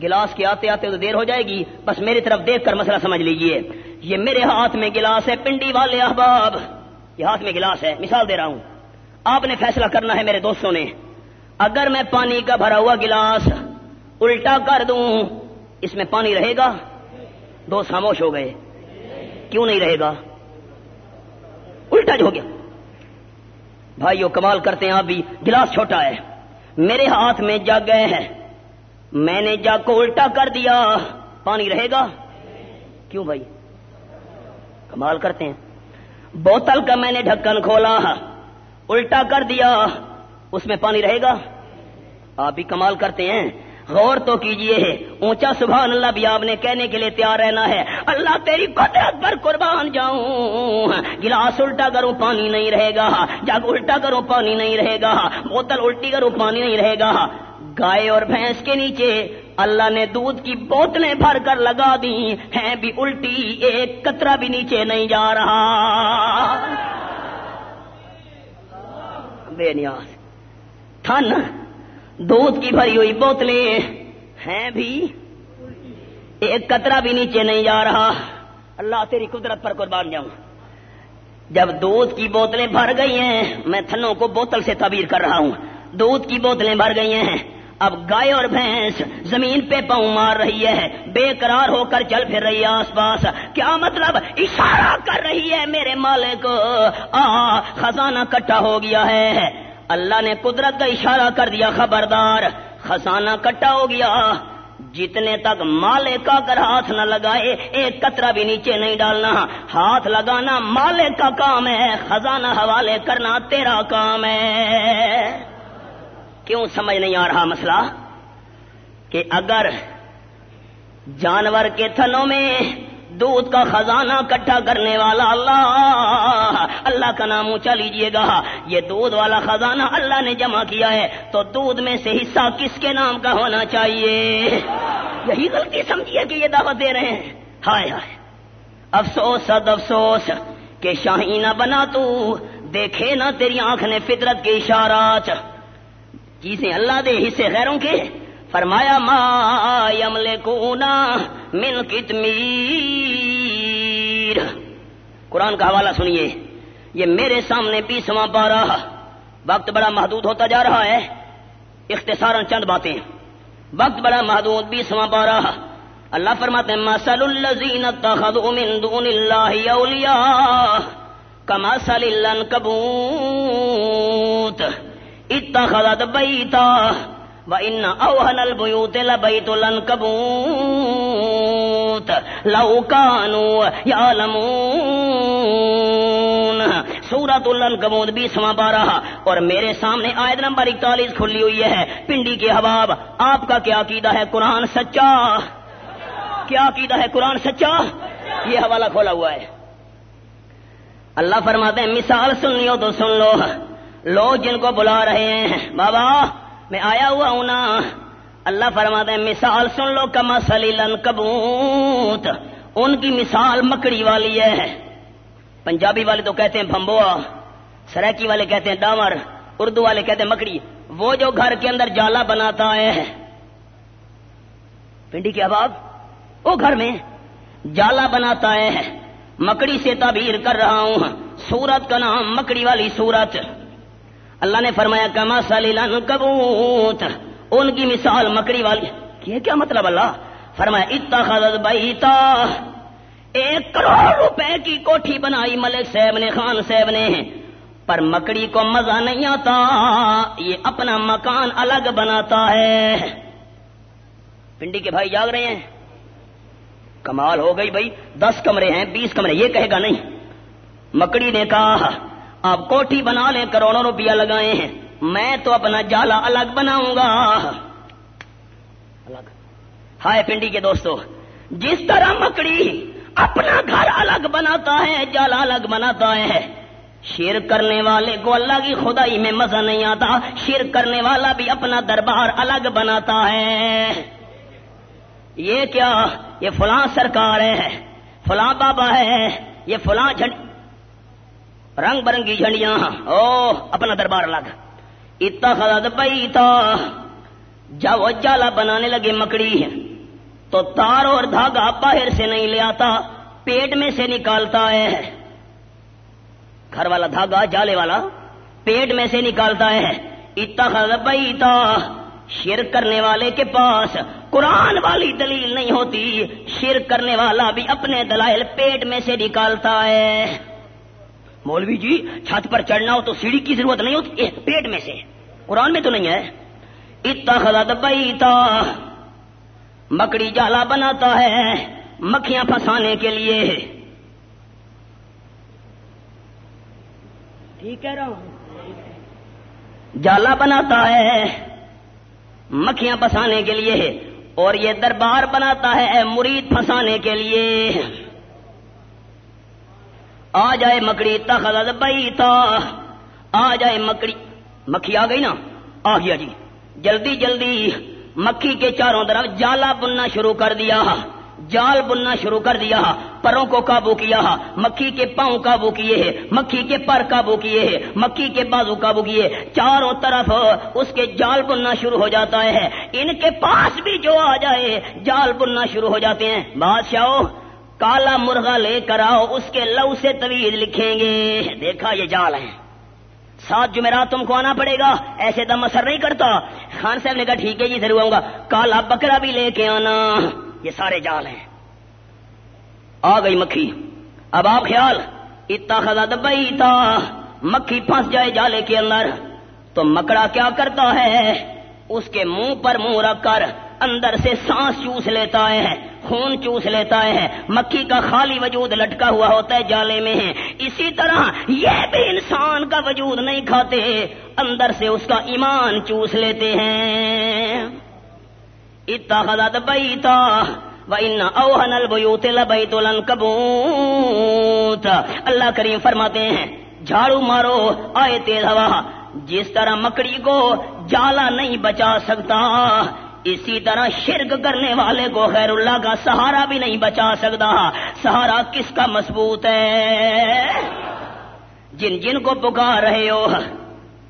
گلاس کے آتے آتے تو دیر ہو جائے گی۔ بس میری طرف دیکھ کر مسئلہ سمجھ لیجیے۔ یہ میرے ہاتھ میں گلاس ہے، پنڈی والے احباب۔ یہ ہاتھ میں گلاس ہے، مثال دے رہا ہوں۔ آپ نے فیصلہ کرنا ہے میرے دوستوں نے۔ اگر میں پانی کا بھرا ہوا گلاس الٹا کر دوں، اس میں پانی رہے گا؟ دو خاموش ہو گئے۔ کیوں نہیں رہے گا؟ الٹا جو ہو گیا۔ بھائیو، کمال کرتے ہیں، آپ بھی۔ گلاس چھوٹا ہے۔ میرے ہاتھ میں جگ ہے میں نے جگ کو الٹا کر دیا۔ پانی رہے گا؟ کیوں بھائی؟ کمال کرتے ہیں۔ بوتل کا میں نے ڈھکن کھولا۔ الٹا کر دیا۔ اس میں پانی رہے گا؟ آپ بھی کمال کرتے ہیں۔ غور تو کیجیے، اونچا سبحان اللہ بھی آپ نے کہنے کے لیے تیار رہنا ہے۔ اللہ تیری قدرت پر قربان جاؤں۔ گلاس الٹا کروں، پانی نہیں رہے گا۔ جگ الٹا کروں، پانی نہیں رہے گا۔ بوتل الٹی کروں، پانی نہیں رہے گا۔ گائے اور بھینس کے نیچے اللہ نے دودھ کی بوتلیں بھر کر لگا دی ہیں بھی الٹی، ایک کترا بھی نیچے نہیں جا رہا۔ بے نیاز۔ تھن۔ دودھ کی بھری ہوئی بوتلیں ہیں بھی۔ ایک قطرہ بھی نیچے نہیں جا رہا۔ اللہ تیری قدرت پر قربان جاؤں۔ جب دودھ کی بوتلیں بھر گئی ہیں، میں تھنوں کو بوتل سے تعبیر کر رہا ہوں۔ دودھ کی بوتلیں بھر گئی ہیں۔ اب گائے اور بھینس زمین پہ پاؤں مار رہی ہے۔ بے قرار ہو کر چل پھر رہی ہے آس پاس۔ کیا مطلب؟ اشارہ کر رہی ہے میرے مالک۔ آ خزانہ کٹا ہو گیا ہے۔ اللہ نے قدرت کا اشارہ کر دیا، خبردار۔ خزانہ کٹا ہو گیا۔ جتنے تک مالک کا کر ہاتھ نہ لگائے، ایک قطرہ بھی نیچے نہیں ڈالنا۔ ہاتھ لگانا مالک کا کام ہے، خزانہ حوالے کرنا تیرا کام ہے۔ کیوں سمجھ نہیں آ رہا مسئلہ؟ کہ اگر جانور کے تھنوں میں دودھ کا خزانہ کٹھا کرنے والا اللہ اللہ کا نام اونچا لیجیے گا۔ یہ دودھ والا خزانہ اللہ نے جمع کیا ہے۔ تو دودھ میں سے حصہ کس کے نام کا ہونا چاہیے؟ یہی غلطی سمجھیے کہ یہ دعوت دے رہے ہیں۔ ہائے ہائے۔ افسوس، سد افسوس کہ شاہی نہ بنا تو۔ دیکھے نہ تیری آنکھ نے فطرت کے اشارات۔ چیزیں اللہ دے، حصے غیروں کے۔ فرمایا، ما یملکونا من کتمیر۔ قرآن کا حوالہ سنیے، یہ میرے سامنے بیسواں پارہ وقت بڑا محدود ہوتا جا رہا ہے۔ اختصارا چند باتیں۔ وقت بڑا محدود، بیسواں پارہ۔ اللہ فرماتے ہیں مسل الذین اتخذوا من دون اللہ اولیاء کمثل العنکبوت اتخذت بیتا وَإِنَّ أَوْهَنَ الْبُيُوتِ لَبَيْتُ الْأَنْكَبُوتِ لَوْ كَانُوا يَعْلَمُونَ۔ سورۃ العنکبوت بیسواں پارہ۔ اور میرے سامنے آیت نمبر اکتالیس کھلی ہوئی ہے۔ پنڈی کے حباب آپ کا کیا عقیدہ ہے قرآن سچا؟ کیا عقیدہ ہے قرآن سچا؟ یہ حوالہ کھولا ہوا ہے۔ اللہ فرماتے ہیں، مثال سن لو تو سن لو۔ لوگ جن کو بلا رہے ہیں، بابا میں آیا ہوا ہوں نا۔ اللہ فرماتے ہیں مثال سن لو کما سلیلن کبوت۔ ان کی مثال مکڑی والی ہے۔ پنجابی والے تو کہتے ہیں بھمبوا سریکی والے کہتے ہیں ڈامر، اردو والے کہتے ہیں مکڑی۔ وہ جو گھر کے اندر جالا بناتا ہے۔ پنڈی کے اباب وہ گھر میں جالا بناتا ہے۔ مکڑی سے تعبیر کر رہا ہوں۔ سورت کا نام مکڑی والی سورت۔ اللہ نے فرمایا، کما سلیلن کبوت. ان کی مثال مکڑی والی یہ کیا مطلب اللہ؟ فرمایا، اتخذت بیتا. ایک کروڑ روپے کی کوٹھی بنائی ملک صاحب نے، خان صاحب نے۔ پر مکڑی کو مزہ نہیں آتا، یہ اپنا مکان الگ بناتا ہے۔ پنڈی کے بھائی جاگ رہے ہیں۔ کمال ہو گئی بھائی، دس کمرے ہیں، بیس کمرے، یہ کہے گا نہیں۔ مکڑی نے کہا آپ کوٹھی بنا لیں، کروڑوں روپیہ لگائے ہیں۔ میں تو اپنا جالا الگ بناؤں گا۔ الگ۔ ہائے پنڈی کے دوستو، جس طرح مکڑی اپنا گھر الگ بناتا ہے، جالا الگ بناتا ہے، شیر کرنے والے کو اللہ کی خدائی میں مزہ نہیں آتا۔ شیر کرنے والا بھی اپنا دربار الگ بناتا ہے۔ یہ کیا؟ یہ فلاں سرکار ہے، فلاں بابا ہے، یہ فلاں جھنڈ رنگ برنگی جھنڈیاں۔ او اپنا دربار الگ اتنا بیتا۔ جب وہ جالا بنانے لگے مکڑی، تو تار اور دھاگا باہر سے نہیں لے آتا، پیٹ میں سے نکالتا ہے۔ گھر والا دھاگا، جالے والا، پیٹ میں سے نکالتا ہے۔ اتنا بیتا۔ شرک کرنے والے کے پاس قرآن والی دلیل نہیں ہوتی۔ شرک کرنے والا بھی اپنے دلائل پیٹ میں سے نکالتا ہے۔ مولوی جی چھت پر چڑھنا ہو تو سیڑھی کی ضرورت نہیں ہوتی پیٹ میں سے۔ قرآن میں تو نہیں ہے۔ خدا بیتا مکڑی جالا بناتا ہے مکھیاں پھنسانے کے لیے۔ ٹھیک ہے جالا بناتا ہے مکھیاں پھنسانے کے لیے اور یہ دربار بناتا ہے مرید پھنسانے کے لیے۔ آ جائے مکڑی تخت بیتا۔ آ جائے مکڑی۔ مکھی آ گئی نا؟ آ گیا جی۔ جلدی جلدی۔ مکھی کے چاروں طرف جالا بننا شروع کر دیا۔ جال بننا شروع کر دیا۔ پروں کو قابو کیا۔ مکھی کے پاؤں قابو کیے مکھی کے پر قابو کیے مکھی کے بازو قابو کیے چاروں طرف اس کے جال بننا شروع ہو جاتا ہے۔ ان کے پاس بھی جو آ جائے، جال بننا شروع ہو جاتے ہیں۔ بادشاہ کالا مرغا لے کر آؤ، اس کے لو سے طویل لکھیں گے۔ دیکھا یہ جال ہے سات جمعرات تم کو آنا پڑے گا۔ ایسے دم اثر نہیں کرتا۔ خان صاحب نے کہا، ٹھیک ہے جی ضرور آؤں گا۔ کالا بکرا بھی لے کے آنا۔ یہ سارے جال ہیں۔ آ گئی مکھی۔ اب آپ خیال اتنا خزا دبئی تھا مکھی پھنس جائے جالے کے اندر۔ تو مکڑا کیا کرتا ہے؟ اس کے منہ پر منہ رکھ کر اندر سے سانس چوس لیتا ہے، خون چوس لیتا ہے، مکھی کا خالی وجود لٹکا ہوا ہوتا ہے جالے میں۔ ہے اسی طرح یہ بھی انسان کا وجود نہیں کھاتے، اندر سے اس کا ایمان چوس لیتے ہیں۔ اتخذت بیتا وَإِنَّ أَوْهَنَ الْبُيُوتِ لَبَيْتُ الْأَنْكَبُوتِ اللہ کریم فرماتے ہیں، جھاڑو مارو آئے تیز ہوا، جس طرح مکڑی کو جالا نہیں بچا سکتا۔ اسی طرح شرک کرنے والے کو خیر اللہ کا سہارا بھی نہیں بچا سکتا۔ سہارا کس کا مضبوط ہے؟ جن جن کو پکار رہے ہو،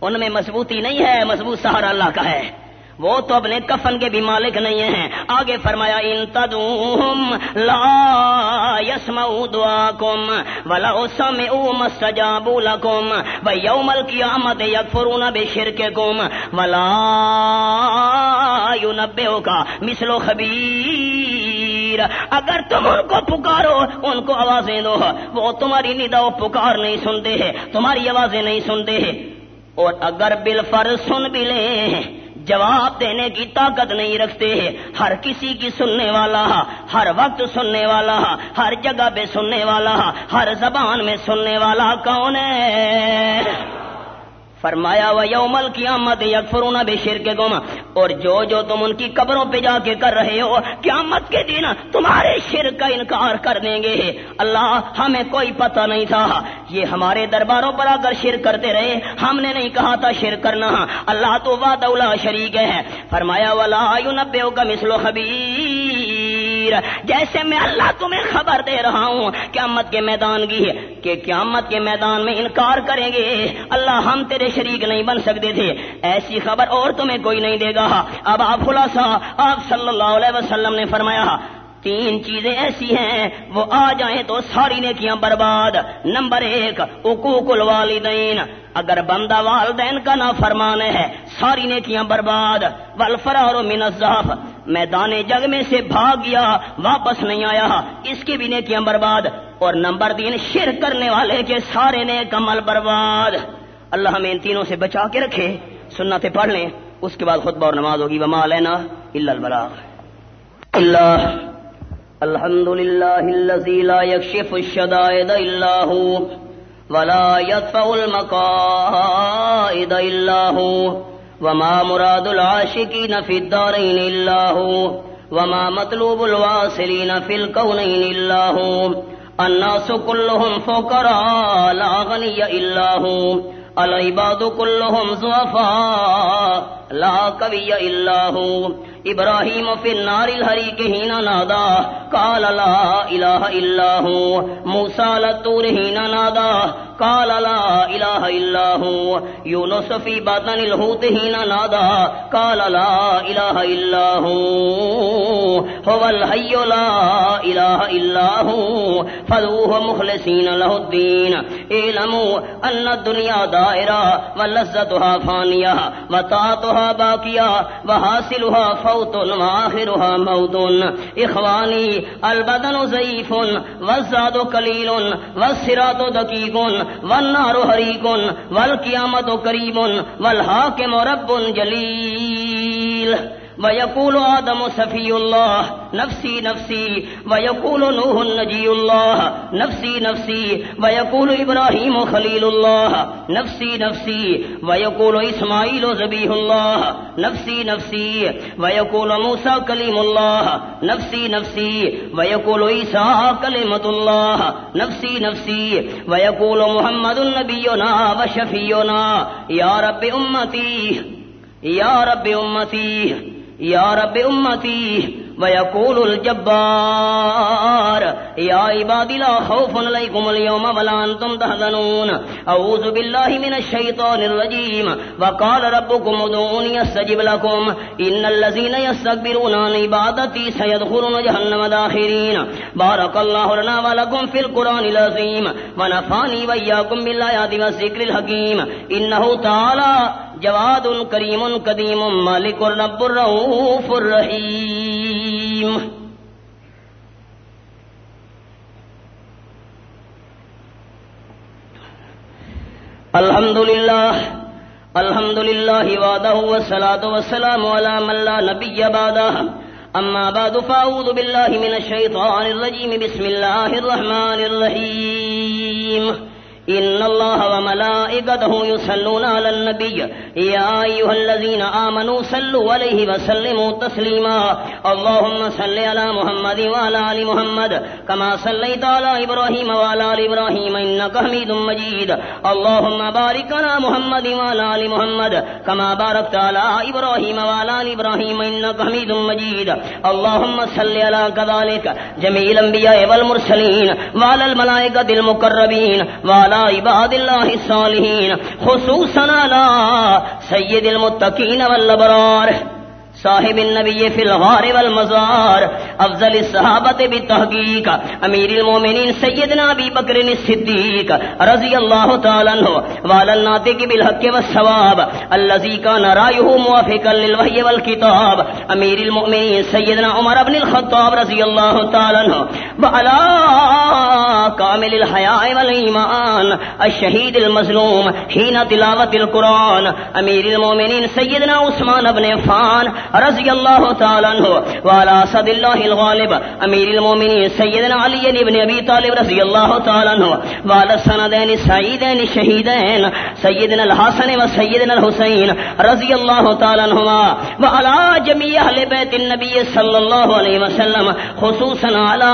ان میں مضبوطی نہیں ہے، مضبوط سہارا اللہ کا ہے۔ وہ تو اپنے کفن کے بھی مالک نہیں ہیں۔ آگے فرمایا، ان تدوم لا یسمعوا دعاکم ولا سمعوا مستجابوا لكم ويوم القيامه يكفرون بشرككم ولا ينبئك مثل خبیر۔ اگر تم ان کو پکارو، ان کو آوازیں دو۔ وہ تمہاری ندا و پکار نہیں سنتے ہیں، تمہاری آوازیں نہیں سنتے ہیں۔ اور اگر بالفرض سن بھی لیں جواب دینے کی طاقت نہیں رکھتے۔ ہر کسی کی سننے والا، ہر وقت سننے والا، ہر جگہ پہ سننے والا، ہر زبان میں سننے والا کون ہے؟ فرمایا و یومل کی یکفرون بے شیر کے گم اور جو جو تم ان کی قبروں پہ جا کے کر رہے ہو، قیامت کے دن تمہارے شر کا انکار کر دیں گے۔ اللہ، ہمیں کوئی پتہ نہیں تھا۔ یہ ہمارے درباروں پر اگر شر کرتے رہے۔ ہم نے نہیں کہا تھا شر کرنا۔ اللہ تو واد شریک ہے۔ فرمایا والا نبے کا مسلو خبیر جیسے میں اللہ تمہیں خبر دے رہا ہوں۔ قیامت کے میدان کی کہ قیامت کے میدان میں انکار کریں گے۔ اللہ ہم تیرے شریک نہیں بن سکتے تھے۔ ایسی خبر اور تمہیں کوئی نہیں دے گا۔ اب آپ خلاصہ، آپ صلی اللہ علیہ وسلم نے فرمایا، تین چیزیں ایسی ہیں، وہ آ جائیں تو ساری نیکیاں برباد۔ نمبر ایک اکوک الوالدین۔ اگر بندہ والدین کا نہ فرمان ہے، ساری نیکیاں برباد۔ والفرار من الزحف میدان جگ میں سے بھاگ گیا، واپس نہیں آیا۔ اس کی بھی نیکیاں برباد۔ اور نمبر تین، شر کرنے والے کے سارے نیک عمل برباد۔ اللہ ہمیں ان تینوں سے بچا کے رکھے۔ سنتیں پڑھ لیں۔ اس کے بعد خطبہ اور نماز ہوگی۔ وما لینا الا البلاغ۔ اللہ الحمد لله الذي لا يكشف الشدائد إلا هو ولا يدفع المقائد إلا هو۔ وما مراد العاشقين في الدارين إلا هو وما مطلوب الواصلين في الكونين إلا هو الناس كلهم فقراء، لا غني إلا هو العباد كلهم زوفاء لا قوي إلا هو ابراہیم فی النار الحریق ہین نادا، قال لا الہ الا ہو۔ موسیٰ لطور ہین نادا، قال لا الہ الا ہو۔ یونس فی باطن الحوت ہین نادا، قال لا الہ الا ہو۔ هو الحی لا الہ الا ہو۔ فضوه مخلصین له الدین۔ اعلموا ان الدنیا دائرہ، ولذتها فانیہ، وطاعتها باقیہ، وحاصلها فوق موت واخرها موت. اخواني البدن ضعيف والزاد قليل والصراط دقيق والنار حريق والقيامة قريب والحاكم رب جليل ويقول آدم صفي الله، نفسي نفسي. ويقول نوح نجي الله، نفسي نفسي. ويقول إبراهيم خليل الله، نفسي نفسي. ويقول إسماعيل زبيه الله، نفسي نفسي. ويقول موسى كليم الله، نفسي نفسي. ويقول عيسى كلمة الله، نفسي نفسي. ويقول محمد نبينا وشفينا. يا رب أمتي، يا رب أمتي. یا رب امتی ويقول الجبار يا عبادي لا خوف عليكم اليوم ولا أنتم تحزنون. أعوذ بالله من الشيطان الرجيم وقال ربكم ادعوني استجب لكم إن الذين يستكبرون عن عبادتي سيدخلون جهنم داخرين بارك الله لنا ولكم في القرآن العظيم ونفعني وإياكم بالآيات والذكر الحكيم إنه تعالى جواد كريم قديم مالك الرب الرؤوف الرحيم الحمد لله الحمد لله وعده والصلاة والسلام على من لا نبي بعده أما بعد فأعوذ بالله من الشيطان الرجيم بسم الله الرحمن الرحيم إن الله وملائكته يصلون على النبي. يا أيها الذين آمنوا صلوا عليه وسلموا تسليما. اللهم صل على محمد وعلى آل محمد كما صليت على إبراهيم وعلى آل إبراهيم إنك حميد مجيد. اللهم بارك على محمد وعلى آل محمد كما باركت على إبراهيم وعلى آل إبراهيم إنك حميد مجيد. اللهم صل على كذلك جميع الأنبياء والمرسلين وعلى الملائكة المقربين وعلى عباد الله الصالحين خصوصا على سيد المتقين والابرار صاحب النبی فی الغار والمزار، افضل الصحابت بالتحقیق امیر المومنین سیدنا بی بکر الصدیق رضی اللہ تعالی عنہ والا الناطق بالحق والثواب الذي كان رايه موافقا للوحي والكتاب امیر المؤمنین سیدنا عمر بن الخطاب رضی اللہ تعالی عنہ وعلى كامل الحياء والإيمان الشهيد المظلوم حين تلاوة القرآن، امیر المؤمنین سیدنا عثمان بن عفان رضی اللہ تعالیٰ عنہ والا صد اللہ الغالب، امیر المومنین سیدنا علی بن ابی طالب رضی اللہ تعالیٰ عنہ والا سندین سعیدین شہیدین، سیدنا الحسن و سیدنا الحسین رضی اللہ تعالیٰ عنہما والا جمیع اہل بیت النبی صلی اللہ علیہ وسلم، خصوصا علی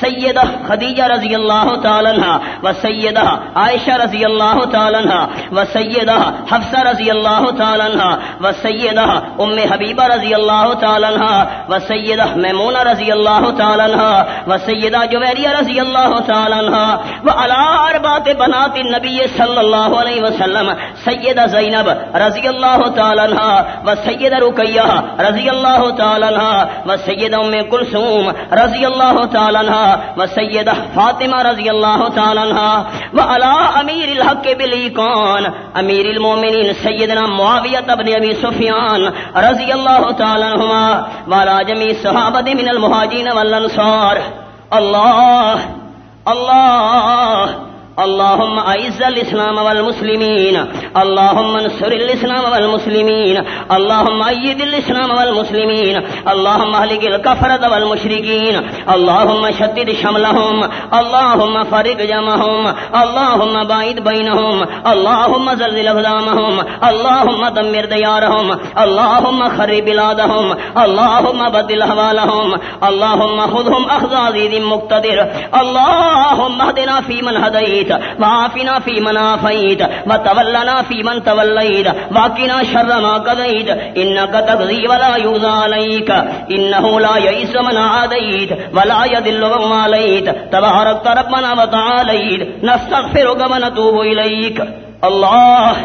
سیدہ خدیجہ رضی اللہ تعالیٰ عنہ و سیدہ عائشہ رضی اللہ تعالیٰ عنہ و سیدہ حفصہ رضی اللہ تعالیٰ عنہ و سیدہ ام حبیبہ رضی اللہ تعالیٰ عنہ و سیدہ میمونہ رضی اللہ تعالیٰ عنہ و سیدہ جویریہ رضی اللہ تعالیٰ عنہ و علی اربات بنات النبی صلی اللہ علیہ وسلم سیدہ زینب رضی اللہ تعالیٰ عنہ و سیدہ رقیہ رضی اللہ تعالیٰ عنہ و سیدہ ام کلثوم رضی اللہ تعالیٰ عنہ و سیدہ فاطمہ رضی اللہ تعالیٰ عنہ و علی امیر الحق بلیقان امیر المومنین سیدنا معاویہ ابن ابی سفیان رضی اللہ تعالی عنہما والا جمی صحابت من المہاجین والانصار. اللہ اللہ اللهم اعز الاسلام والمسلمين، اللهم انصر الاسلام والمسلمين، اللهم ايد الاسلام والمسلمين، اللهم اهلك الكفرة والمشركين، اللهم شدد شملهم، اللهم فرق جمعهم، اللهم باعد بينهم، اللهم زلزل اقدامهم، اللهم دمر ديارهم، اللهم خرب بلادهم، اللهم بدل احوالهم، اللهم خذهم اخذ عزيز مقتدر، اللهم اهدنا في من هديت وعافنا في من عافيت وتولنا في من توليت وقنا شر ما قضيت إنك تقضي ولا يغزى عليك إنه لا يئس من عاديت ولا يذل من عليت تبارك ربنا وتعاليت نستغفرك ونتوب إليك الله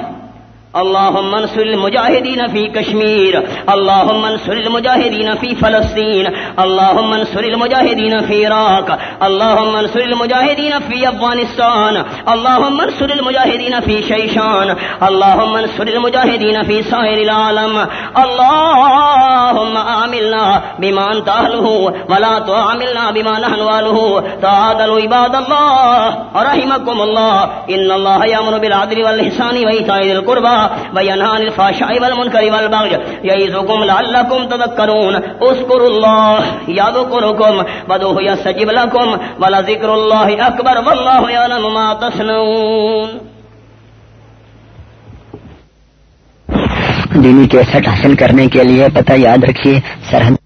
اللهم انصر المجاهدين في كشمير، اللهم انصر المجاهدين في فلسطين، اللهم انصر المجاهدين في العراق اللهم انصر المجاهدين في افغانستان، اللهم انصر المجاهدين في شيشان، اللهم انصر المجاهدين في سائر العالم. اللهم عاملنا بما انت اهله ولا تعاملنا بما نحن اهله تعالوا عباد الله رحمكم الله. ان الله يامر بالعدل والاحسان وايتاء ذي القربى. وینہا عن الفحشاء والمنكر والبغي يعظكم لعلكم تذكرون اذكروا الله يذكركم وادعوه يستجب لكم ولذكر الله اكبر والله يعلم ما تصنعون دینی کیسٹ حاصل کرنے کے لیے پتہ یاد رکھیے، سرحد